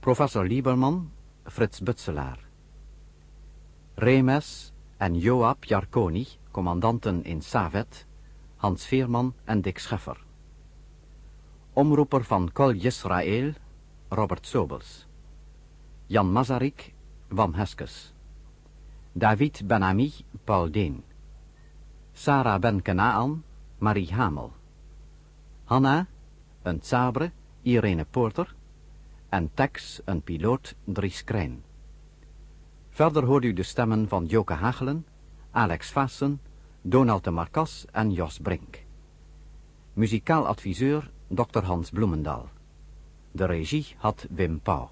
Professor Lieberman, Frits Butselaar. Remes en Joab Jarkoni, commandanten in Savet, Hans Veerman en Dick Scheffer. Omroeper van Kol Yisrael, Robert Sobels. Jan Mazarik, Wam Heskes. David Benami, Paul Deen. Sarah Ben Kenaan, Marie Hamel. Hanna, een Sabre, Irene Porter. En Tex, een piloot, Dries Krijn. Verder hoort u de stemmen van Joke Hagelen, Alex Vassen, Donald de Marcas en Jos Brink. Muzikaal adviseur Dr. Hans Bloemendaal. De regie had Wim Pauw.